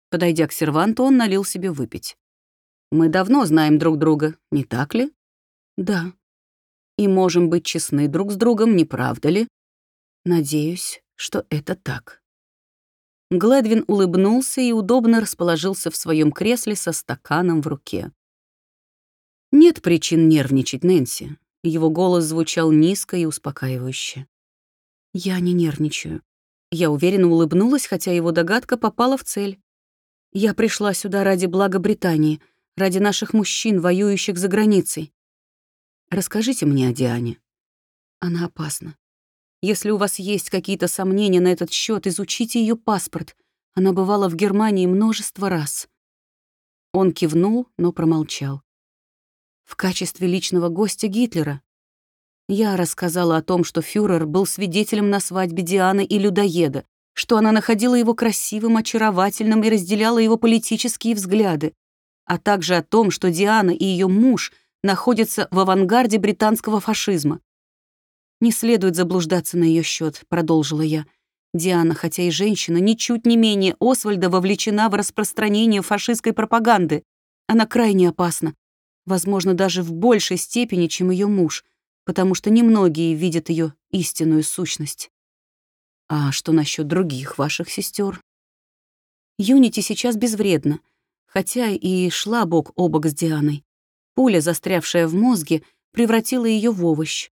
Подойдя к серванту, он налил себе выпить. Мы давно знаем друг друга, не так ли? Да. И можем быть честны друг с другом, не правда ли? Надеюсь, что это так. Гледвин улыбнулся и удобно расположился в своем кресле со стаканом в руке. «Нет причин нервничать, Нэнси». Его голос звучал низко и успокаивающе. «Я не нервничаю». Я уверенно улыбнулась, хотя его догадка попала в цель. «Я пришла сюда ради блага Британии, ради наших мужчин, воюющих за границей. Расскажите мне о Диане. Она опасна. Если у вас есть какие-то сомнения на этот счет, изучите ее паспорт. Она бывала в Германии множество раз. Он кивнул, но промолчал. В качестве личного гостя Гитлера. Я рассказала о том, что фюрер был свидетелем на свадьбе Дианы и людоеда, что она находила его красивым, очаровательным и разделяла его политические взгляды, а также о том, что Диана и ее муж находятся в авангарде британского фашизма. «Не следует заблуждаться на ее счет, продолжила я. Диана, хотя и женщина, ничуть не менее Освальда вовлечена в распространение фашистской пропаганды. Она крайне опасна. Возможно, даже в большей степени, чем ее муж, потому что немногие видят ее истинную сущность. А что насчет других ваших сестер? Юнити сейчас безвредна, хотя и шла бок о бок с Дианой. Пуля, застрявшая в мозге, превратила ее в овощ.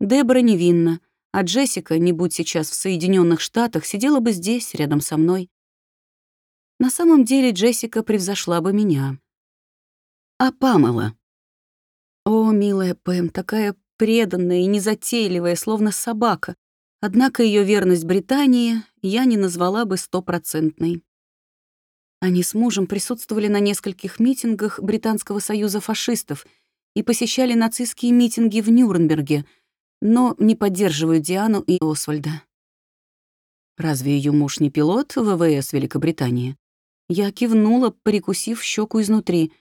Дебора невинна, а Джессика, не будь сейчас в Соединенных Штатах, сидела бы здесь, рядом со мной. На самом деле Джессика превзошла бы меня. А Памела? О, милая Пэм, такая преданная и незатейливая, словно собака. Однако ее верность Британии я не назвала бы стопроцентной. Они с мужем присутствовали на нескольких митингах Британского союза фашистов и посещали нацистские митинги в Нюрнберге — но не поддерживают Диану и Освальда. Разве ее муж не пилот ВВС Великобритании? Я кивнула, прикусив щеку изнутри.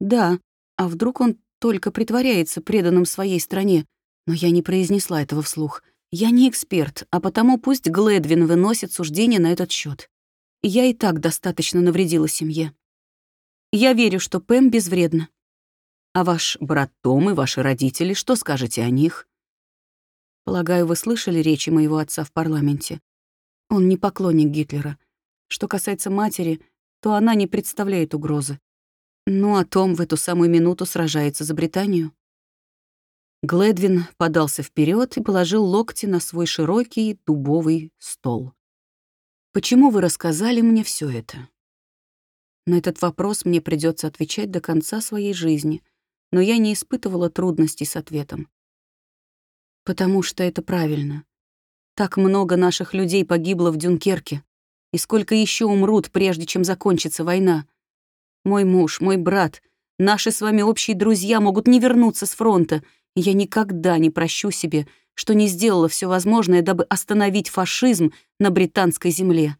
Да, а вдруг он только притворяется преданным своей стране? Но я не произнесла этого вслух. Я не эксперт, а потому пусть Гледвин выносит суждение на этот счет. Я и так достаточно навредила семье. Я верю, что Пэм безвредна. А ваш брат Том и ваши родители, что скажете о них? Полагаю, вы слышали речи моего отца в парламенте. Он не поклонник Гитлера. Что касается матери, то она не представляет угрозы. Ну, а Том в эту самую минуту сражается за Британию. Гледвин подался вперед и положил локти на свой широкий дубовый стол. «Почему вы рассказали мне все это?» На этот вопрос мне придется отвечать до конца своей жизни, но я не испытывала трудностей с ответом потому что это правильно. Так много наших людей погибло в Дюнкерке, и сколько еще умрут, прежде чем закончится война. Мой муж, мой брат, наши с вами общие друзья могут не вернуться с фронта, и я никогда не прощу себе, что не сделала все возможное, дабы остановить фашизм на британской земле.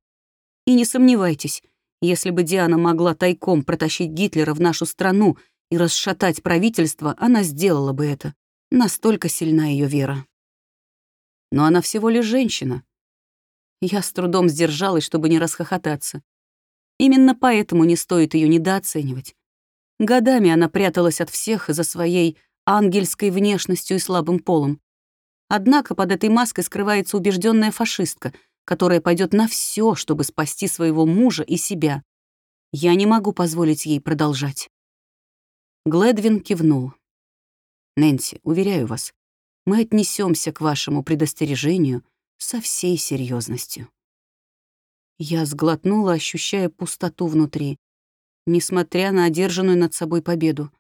И не сомневайтесь, если бы Диана могла тайком протащить Гитлера в нашу страну и расшатать правительство, она сделала бы это. Настолько сильна ее вера. Но она всего лишь женщина. Я с трудом сдержалась, чтобы не расхохотаться. Именно поэтому не стоит ее недооценивать. Годами она пряталась от всех за своей ангельской внешностью и слабым полом. Однако под этой маской скрывается убежденная фашистка, которая пойдет на все, чтобы спасти своего мужа и себя. Я не могу позволить ей продолжать. Гледвин кивнул. Нэнси, уверяю вас, мы отнесемся к вашему предостережению со всей серьезностью. Я сглотнула, ощущая пустоту внутри, несмотря на одержанную над собой победу.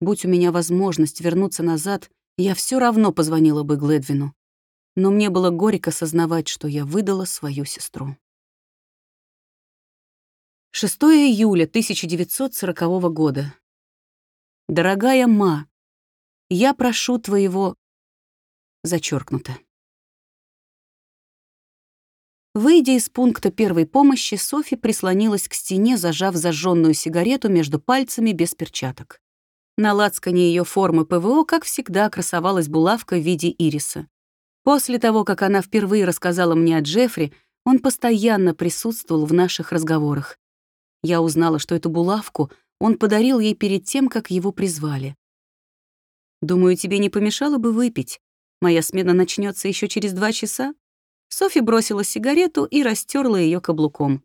Будь у меня возможность вернуться назад, я все равно позвонила бы Гледвину. Но мне было горько сознавать, что я выдала свою сестру. 6 июля 1940 года. Дорогая Ма, я прошу твоего... Зачеркнуто. Выйдя из пункта первой помощи, Софи прислонилась к стене, зажав зажженную сигарету между пальцами без перчаток. На лацкане ее формы ПВО, как всегда, красовалась булавка в виде ириса. После того, как она впервые рассказала мне о Джеффри, он постоянно присутствовал в наших разговорах. Я узнала, что эту булавку он подарил ей перед тем, как его призвали. «Думаю, тебе не помешало бы выпить. Моя смена начнется еще через два часа». Софи бросила сигарету и растерла ее каблуком.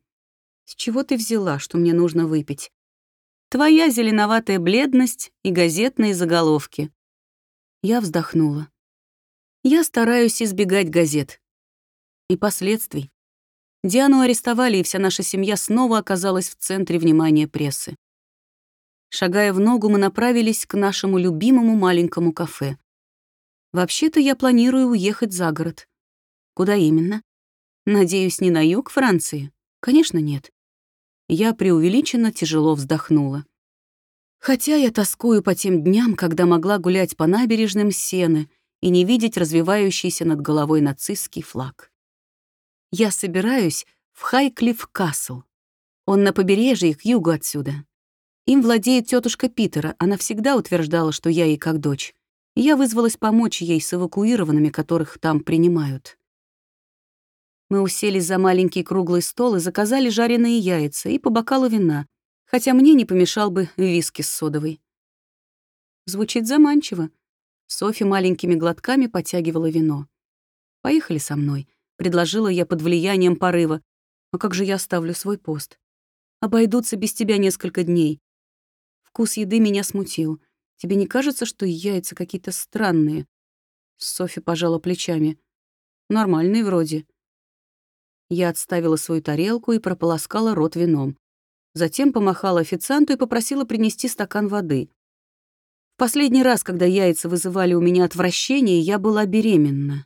«С чего ты взяла, что мне нужно выпить?» «Твоя зеленоватая бледность и газетные заголовки». Я вздохнула. «Я стараюсь избегать газет. И последствий. Диану арестовали, и вся наша семья снова оказалась в центре внимания прессы. Шагая в ногу, мы направились к нашему любимому маленькому кафе. Вообще-то я планирую уехать за город. Куда именно? Надеюсь, не на юг Франции? Конечно, нет. Я преувеличенно тяжело вздохнула. Хотя я тоскую по тем дням, когда могла гулять по набережным Сены и не видеть развивающийся над головой нацистский флаг. Я собираюсь в Хайклифф Касл. Он на побережье к югу отсюда. Им владеет тетушка Питера, она всегда утверждала, что я ей как дочь. я вызвалась помочь ей с эвакуированными, которых там принимают. Мы уселись за маленький круглый стол и заказали жареные яйца и по бокалу вина, хотя мне не помешал бы виски с содовой. Звучит заманчиво. Софи маленькими глотками потягивала вино. «Поехали со мной», — предложила я под влиянием порыва. «А как же я оставлю свой пост? Обойдутся без тебя несколько дней. Вкус еды меня смутил. Тебе не кажется, что яйца какие-то странные?» Софи пожала плечами. «Нормальные вроде». Я отставила свою тарелку и прополоскала рот вином. Затем помахала официанту и попросила принести стакан воды. В последний раз, когда яйца вызывали у меня отвращение, я была беременна.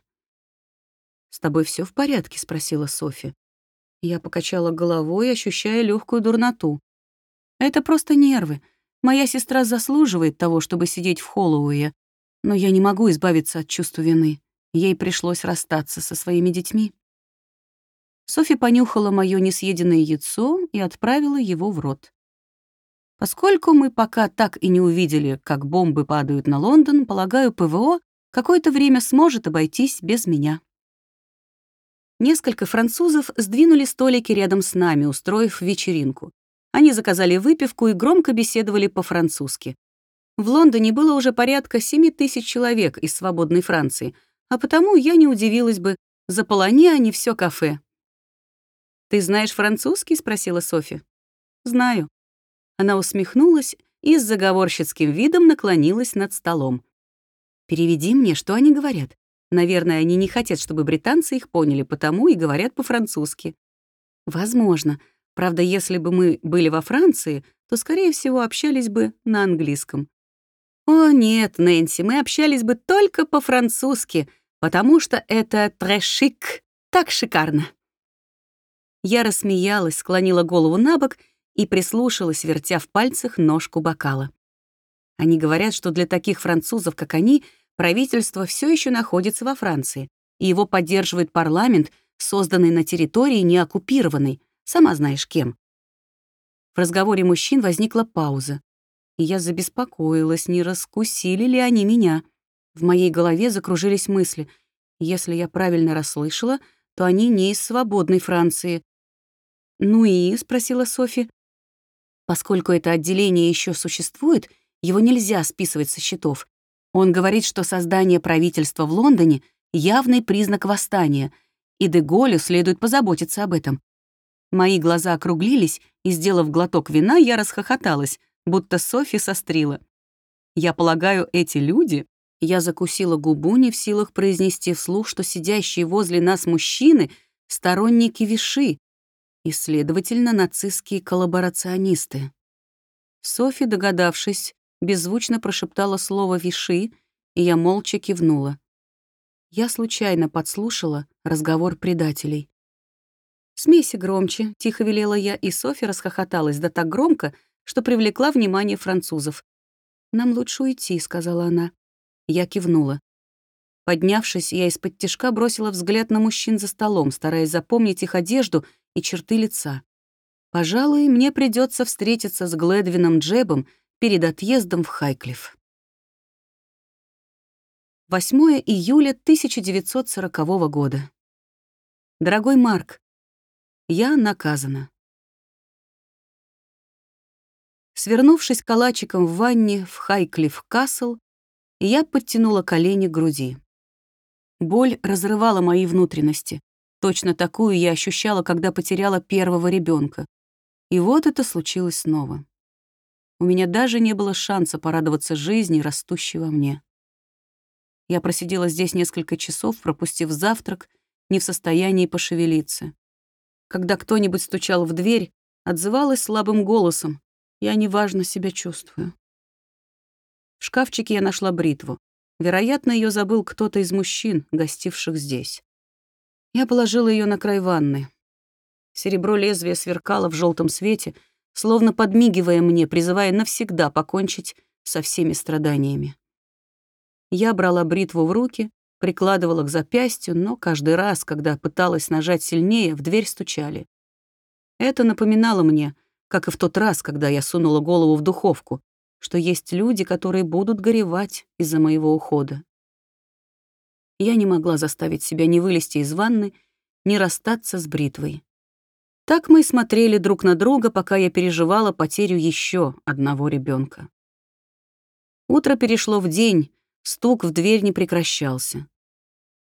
«С тобой все в порядке?» — спросила Софи. Я покачала головой, ощущая легкую дурноту. «Это просто нервы. Моя сестра заслуживает того, чтобы сидеть в Холлоуе, но я не могу избавиться от чувства вины. Ей пришлось расстаться со своими детьми. Софи понюхала моё несъеденное яйцо и отправила его в рот. Поскольку мы пока так и не увидели, как бомбы падают на Лондон, полагаю, ПВО какое-то время сможет обойтись без меня. Несколько французов сдвинули столики рядом с нами, устроив вечеринку. Они заказали выпивку и громко беседовали по-французски. В Лондоне было уже порядка 7 тысяч человек из свободной Франции, а потому я не удивилась бы, заполони они все кафе. «Ты знаешь французский?» — спросила Софи. «Знаю». Она усмехнулась и с заговорщицким видом наклонилась над столом. «Переведи мне, что они говорят. Наверное, они не хотят, чтобы британцы их поняли, потому и говорят по-французски». «Возможно», Правда, если бы мы были во Франции, то, скорее всего, общались бы на английском. О нет, Нэнси, мы общались бы только по-французски, потому что это трэшик, так шикарно. Я рассмеялась, склонила голову на бок и прислушалась, вертя в пальцах ножку бокала. Они говорят, что для таких французов, как они, правительство все еще находится во Франции, и его поддерживает парламент, созданный на территории неоккупированной, Сама знаешь, кем». В разговоре мужчин возникла пауза, я забеспокоилась, не раскусили ли они меня. В моей голове закружились мысли. Если я правильно расслышала, то они не из свободной Франции. «Ну и?» — спросила Софи. Поскольку это отделение еще существует, его нельзя списывать со счетов. Он говорит, что создание правительства в Лондоне — явный признак восстания, и Деголю следует позаботиться об этом. Мои глаза округлились, и, сделав глоток вина, я расхохоталась, будто Софи сострила. Я полагаю, эти люди... Я закусила губу, не в силах произнести вслух, что сидящие возле нас мужчины — сторонники Виши и, следовательно, нацистские коллаборационисты. Софи, догадавшись, беззвучно прошептала слово «Виши», и я молча кивнула. Я случайно подслушала разговор предателей. «Смейся громче», — тихо велела я, и Софья расхохоталась да так громко, что привлекла внимание французов. «Нам лучше уйти», — сказала она. Я кивнула. Поднявшись, я из-под тишка бросила взгляд на мужчин за столом, стараясь запомнить их одежду и черты лица. Пожалуй, мне придется встретиться с Гледвином Джебом перед отъездом в Хайклифф. 8 июля 1940 года. Дорогой Марк, я наказана. Свернувшись калачиком в ванне в Хайклифф Касл, я подтянула колени к груди. Боль разрывала мои внутренности. Точно такую я ощущала, когда потеряла первого ребенка. И вот это случилось снова. У меня даже не было шанса порадоваться жизни, растущей во мне. Я просидела здесь несколько часов, пропустив завтрак, не в состоянии пошевелиться. Когда кто-нибудь стучал в дверь, отзывалась слабым голосом. Я неважно себя чувствую. В шкафчике я нашла бритву. Вероятно, ее забыл кто-то из мужчин, гостивших здесь. Я положила ее на край ванны. Серебро лезвия сверкало в желтом свете, словно подмигивая мне, призывая навсегда покончить со всеми страданиями. Я брала бритву в руки, прикладывала к запястью, но каждый раз, когда пыталась нажать сильнее, в дверь стучали. Это напоминало мне, как и в тот раз, когда я сунула голову в духовку, что есть люди, которые будут горевать из-за моего ухода. Я не могла заставить себя не вылезти из ванны, не расстаться с бритвой. Так мы смотрели друг на друга, пока я переживала потерю еще одного ребенка. Утро перешло в день, стук в дверь не прекращался.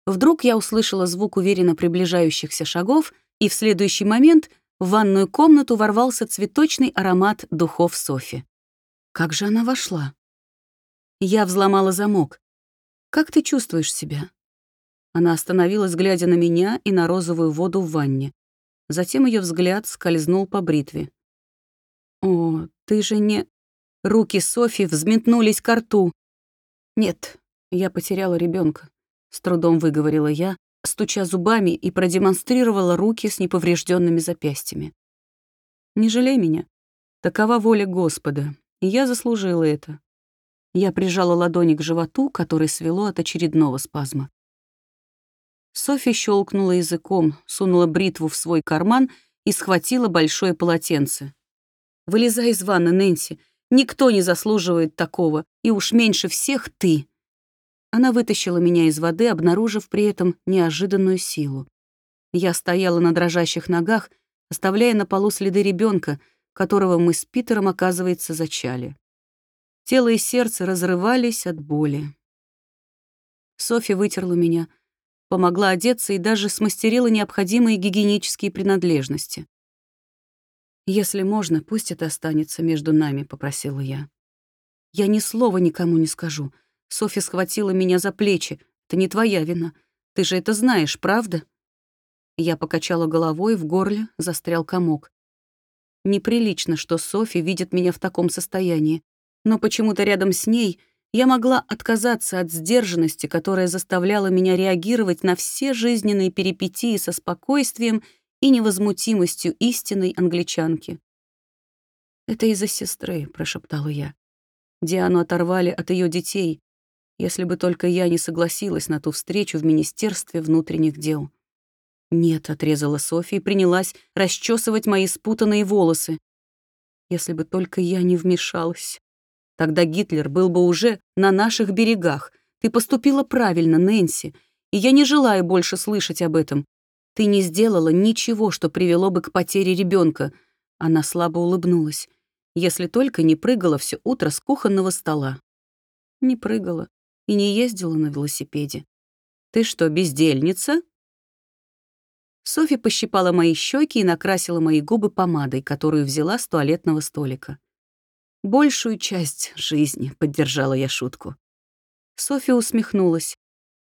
Вдруг я услышала звук уверенно приближающихся шагов, и в следующий момент в ванную комнату ворвался цветочный аромат духов Софи. Как же она вошла? Я взломала замок. «Как ты чувствуешь себя?» Она остановилась, глядя на меня и на розовую воду в ванне. Затем ее взгляд скользнул по бритве. «О, ты же не...» Руки Софи взметнулись к рту. «Нет, я потеряла ребенка, с трудом выговорила я, стуча зубами и продемонстрировала руки с неповрежденными запястьями. «Не жалей меня. Такова воля Господа, и я заслужила это». Я прижала ладони к животу, который свело от очередного спазма. Софи щелкнула языком, сунула бритву в свой карман и схватила большое полотенце. «Вылезай из ванны, Нэнси. Никто не заслуживает такого, и уж меньше всех ты». Она вытащила меня из воды, обнаружив при этом неожиданную силу. Я стояла на дрожащих ногах, оставляя на полу следы ребенка, которого мы с Питером, оказывается, зачали. Тело и сердце разрывались от боли. Софья вытерла меня, помогла одеться и даже смастерила необходимые гигиенические принадлежности. «Если можно, пусть это останется между нами», — попросила я. «Я ни слова никому не скажу», Софья схватила меня за плечи. «Это не твоя вина. Ты же это знаешь, правда?» Я покачала головой, в горле застрял комок. Неприлично, что Софья видит меня в таком состоянии. Но почему-то рядом с ней я могла отказаться от сдержанности, которая заставляла меня реагировать на все жизненные перипетии со спокойствием и невозмутимостью истинной англичанки. «Это из-за сестры», — прошептала я. Диану оторвали от ее детей, если бы только я не согласилась на ту встречу в Министерстве внутренних дел. «Нет», — отрезала София и принялась расчесывать мои спутанные волосы. «Если бы только я не вмешалась. Тогда Гитлер был бы уже на наших берегах. Ты поступила правильно, Нэнси, и я не желаю больше слышать об этом. Ты не сделала ничего, что привело бы к потере ребенка. Она слабо улыбнулась. Если только не прыгала все утро с кухонного стола. Не прыгала и не ездила на велосипеде. Ты что, бездельница? Софи пощипала мои щеки и накрасила мои губы помадой, которую взяла с туалетного столика. «Большую часть жизни», — поддержала я шутку. Софи усмехнулась.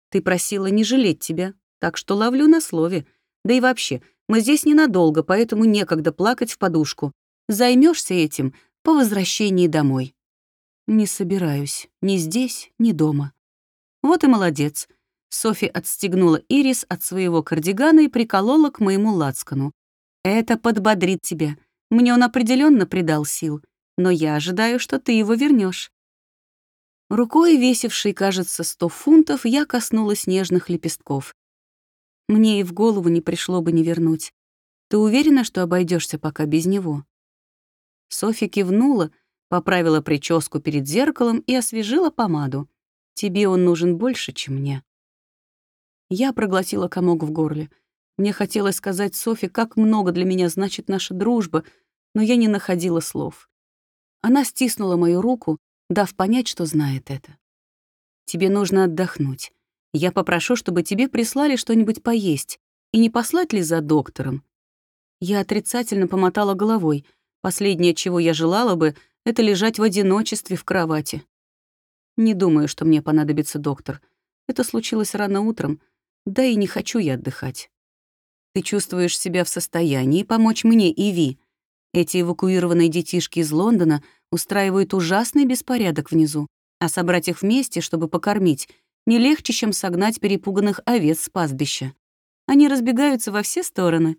«Ты просила не жалеть тебя, так что ловлю на слове. Да и вообще, мы здесь ненадолго, поэтому некогда плакать в подушку. Займешься этим по возвращении домой». Не собираюсь. Ни здесь, ни дома. Вот и молодец. Софи отстегнула ирис от своего кардигана и приколола к моему лацкану. Это подбодрит тебя. Мне он определенно придал сил. Но я ожидаю, что ты его вернешь. Рукой, весившей, кажется, сто фунтов, я коснулась нежных лепестков. Мне и в голову не пришло бы не вернуть. Ты уверена, что обойдешься пока без него? Софи кивнула, Поправила прическу перед зеркалом и освежила помаду. Тебе он нужен больше, чем мне. Я проглотила комок в горле. Мне хотелось сказать Софи, как много для меня значит наша дружба, но я не находила слов. Она стиснула мою руку, дав понять, что знает это. «Тебе нужно отдохнуть. Я попрошу, чтобы тебе прислали что-нибудь поесть. И не послать ли за доктором?» Я отрицательно помотала головой. Последнее, чего я желала бы, это лежать в одиночестве в кровати. Не думаю, что мне понадобится доктор. Это случилось рано утром, да и не хочу я отдыхать. Ты чувствуешь себя в состоянии помочь мне, Иви. Эти эвакуированные детишки из Лондона устраивают ужасный беспорядок внизу, а собрать их вместе, чтобы покормить, не легче, чем согнать перепуганных овец с пастбища. Они разбегаются во все стороны.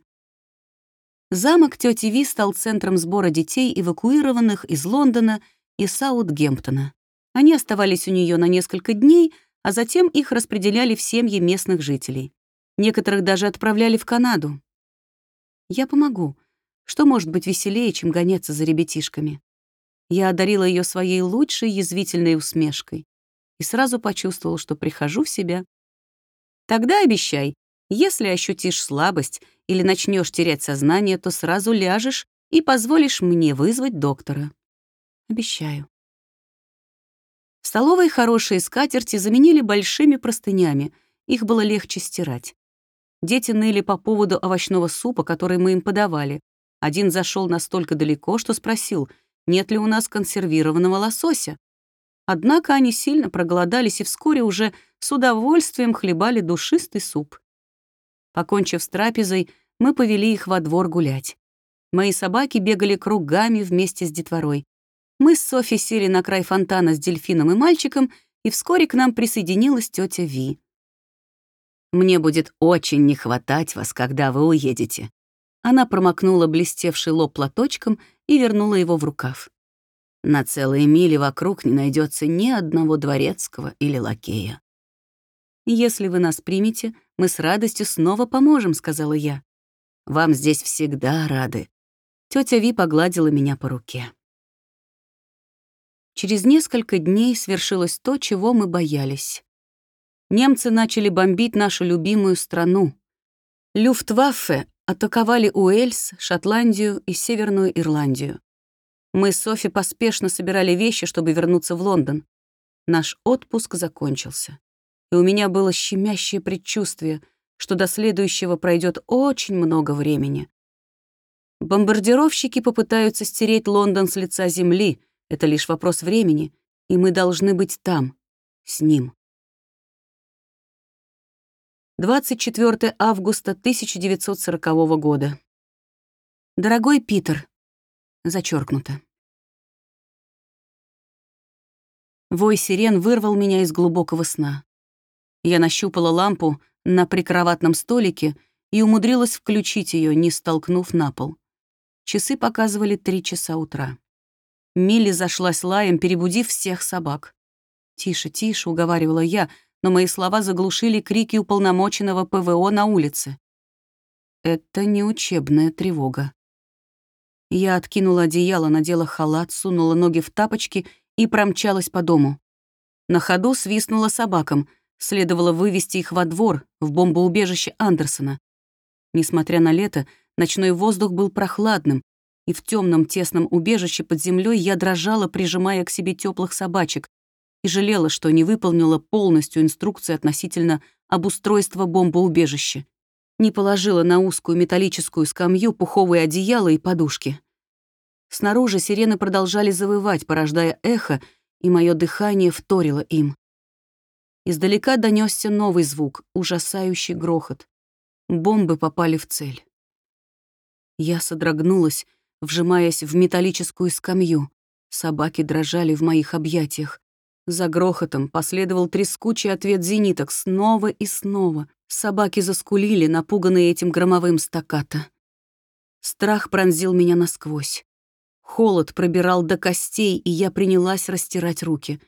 Замок тети Ви стал центром сбора детей, эвакуированных из Лондона и Саутгемптона. Они оставались у нее на несколько дней, а затем их распределяли в семьи местных жителей. Некоторых даже отправляли в Канаду. Я помогу. Что может быть веселее, чем гоняться за ребятишками? Я одарила ее своей лучшей язвительной усмешкой и сразу почувствовал, что прихожу в себя. Тогда обещай, если ощутишь слабость или начнешь терять сознание, то сразу ляжешь и позволишь мне вызвать доктора. Обещаю. В столовой хорошие скатерти заменили большими простынями, их было легче стирать. Дети ныли по поводу овощного супа, который мы им подавали. Один зашел настолько далеко, что спросил, нет ли у нас консервированного лосося. Однако они сильно проголодались и вскоре уже с удовольствием хлебали душистый суп. Покончив с трапезой, мы повели их во двор гулять. Мои собаки бегали кругами вместе с детворой. Мы с Софи сели на край фонтана с дельфином и мальчиком, и вскоре к нам присоединилась тетя Ви. «Мне будет очень не хватать вас, когда вы уедете». Она промокнула блестевший лоб платочком и вернула его в рукав. На целые мили вокруг не найдется ни одного дворецкого или лакея. «Если вы нас примете, мы с радостью снова поможем», — сказала я. «Вам здесь всегда рады». Тетя Ви погладила меня по руке. Через несколько дней свершилось то, чего мы боялись. Немцы начали бомбить нашу любимую страну. Люфтваффе атаковали Уэльс, Шотландию и Северную Ирландию. Мы с Софи поспешно собирали вещи, чтобы вернуться в Лондон. Наш отпуск закончился. И у меня было щемящее предчувствие, что до следующего пройдет очень много времени. Бомбардировщики попытаются стереть Лондон с лица земли, это лишь вопрос времени, и мы должны быть там, с ним. 24 августа 1940 года. Дорогой Питер. Зачеркнуто. Вой сирен вырвал меня из глубокого сна. Я нащупала лампу на прикроватном столике и умудрилась включить ее, не столкнув на пол. Часы показывали три часа утра. Милли зашлась лаем, перебудив всех собак. «Тише, тише», — уговаривала я, но мои слова заглушили крики уполномоченного ПВО на улице. Это не учебная тревога. Я откинула одеяло, надела халат, сунула ноги в тапочки и промчалась по дому. На ходу свистнула собакам, следовало вывести их во двор, в бомбоубежище Андерсона. Несмотря на лето, ночной воздух был прохладным, и в темном тесном убежище под землей я дрожала, прижимая к себе теплых собачек, и жалела, что не выполнила полностью инструкции относительно обустройства бомбоубежища. Не положила на узкую металлическую скамью пуховые одеяла и подушки. Снаружи сирены продолжали завывать, порождая эхо, и мое дыхание вторило им. Издалека донесся новый звук, ужасающий грохот. Бомбы попали в цель. Я содрогнулась, вжимаясь в металлическую скамью. Собаки дрожали в моих объятиях. За грохотом последовал трескучий ответ зениток снова и снова. Собаки заскулили, напуганные этим громовым стаката. Страх пронзил меня насквозь. Холод пробирал до костей, и я принялась растирать руки.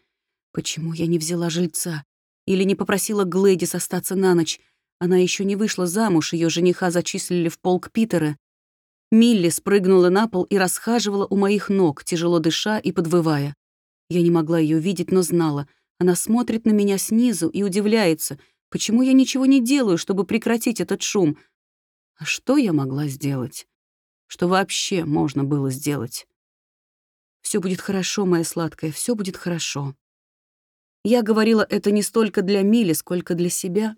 Почему я не взяла жильца? Или не попросила Глэдис остаться на ночь? Она еще не вышла замуж, ее жениха зачислили в полк Питера. Милли спрыгнула на пол и расхаживала у моих ног, тяжело дыша и подвывая. Я не могла ее видеть, но знала. Она смотрит на меня снизу и удивляется, почему я ничего не делаю, чтобы прекратить этот шум. А что я могла сделать? Что вообще можно было сделать? Все будет хорошо, моя сладкая, все будет хорошо. Я говорила это не столько для Мили, сколько для себя.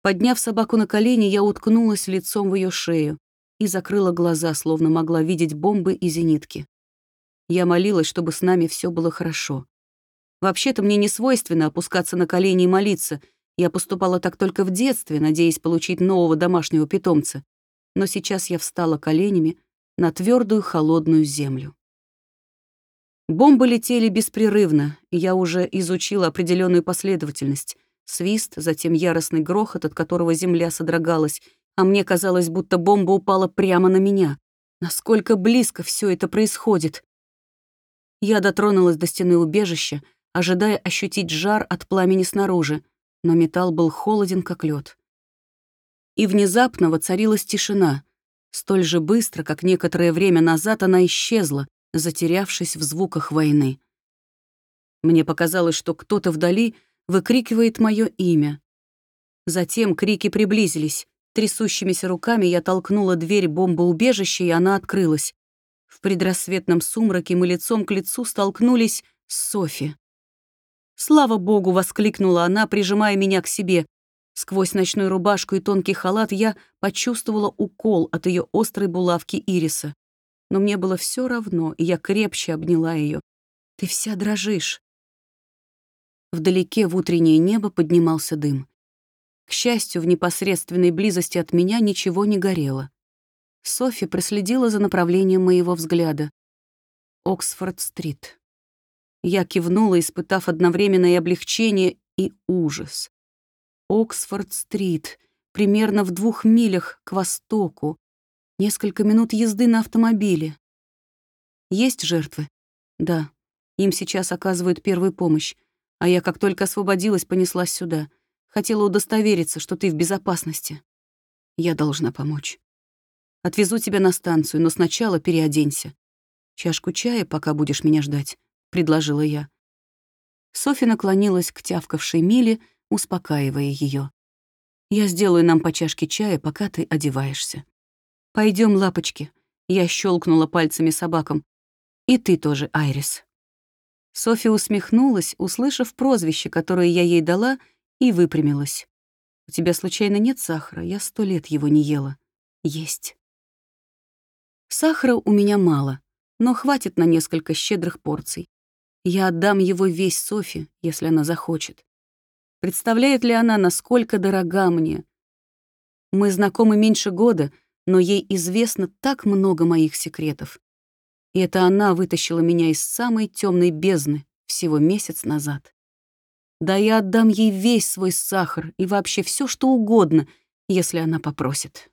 Подняв собаку на колени, я уткнулась лицом в ее шею и закрыла глаза, словно могла видеть бомбы и зенитки. Я молилась, чтобы с нами все было хорошо. Вообще-то мне не свойственно опускаться на колени и молиться. Я поступала так только в детстве, надеясь получить нового домашнего питомца. Но сейчас я встала коленями на твердую холодную землю. Бомбы летели беспрерывно, и я уже изучила определенную последовательность. Свист, затем яростный грохот, от которого земля содрогалась, а мне казалось, будто бомба упала прямо на меня. Насколько близко все это происходит. Я дотронулась до стены убежища, ожидая ощутить жар от пламени снаружи, но металл был холоден, как лед. И внезапно воцарилась тишина. Столь же быстро, как некоторое время назад она исчезла, затерявшись в звуках войны. Мне показалось, что кто-то вдали выкрикивает мое имя. Затем крики приблизились. Трясущимися руками я толкнула дверь бомбоубежища, и она открылась. В предрассветном сумраке мы лицом к лицу столкнулись с Софи. «Слава богу!» — воскликнула она, прижимая меня к себе. Сквозь ночную рубашку и тонкий халат я почувствовала укол от ее острой булавки ириса но мне было все равно, и я крепче обняла ее. «Ты вся дрожишь». Вдалеке в утреннее небо поднимался дым. К счастью, в непосредственной близости от меня ничего не горело. Софи проследила за направлением моего взгляда. Оксфорд-стрит. Я кивнула, испытав одновременно и облегчение, и ужас. Оксфорд-стрит, примерно в двух милях к востоку, Несколько минут езды на автомобиле. Есть жертвы? Да. Им сейчас оказывают первую помощь. А я, как только освободилась, понеслась сюда. Хотела удостовериться, что ты в безопасности. Я должна помочь. Отвезу тебя на станцию, но сначала переоденься. Чашку чая, пока будешь меня ждать, — предложила я. Софи наклонилась к тявкавшей Миле, успокаивая ее. «Я сделаю нам по чашке чая, пока ты одеваешься». Пойдем, лапочки. Я щелкнула пальцами собакам. И ты тоже, Айрис. Софи усмехнулась, услышав прозвище, которое я ей дала, и выпрямилась. «У тебя случайно нет сахара? Я сто лет его не ела». «Есть». Сахара у меня мало, но хватит на несколько щедрых порций. Я отдам его весь Софи, если она захочет. Представляет ли она, насколько дорога мне? Мы знакомы меньше года — но ей известно так много моих секретов. И это она вытащила меня из самой темной бездны всего месяц назад. Да я отдам ей весь свой сахар и вообще все, что угодно, если она попросит.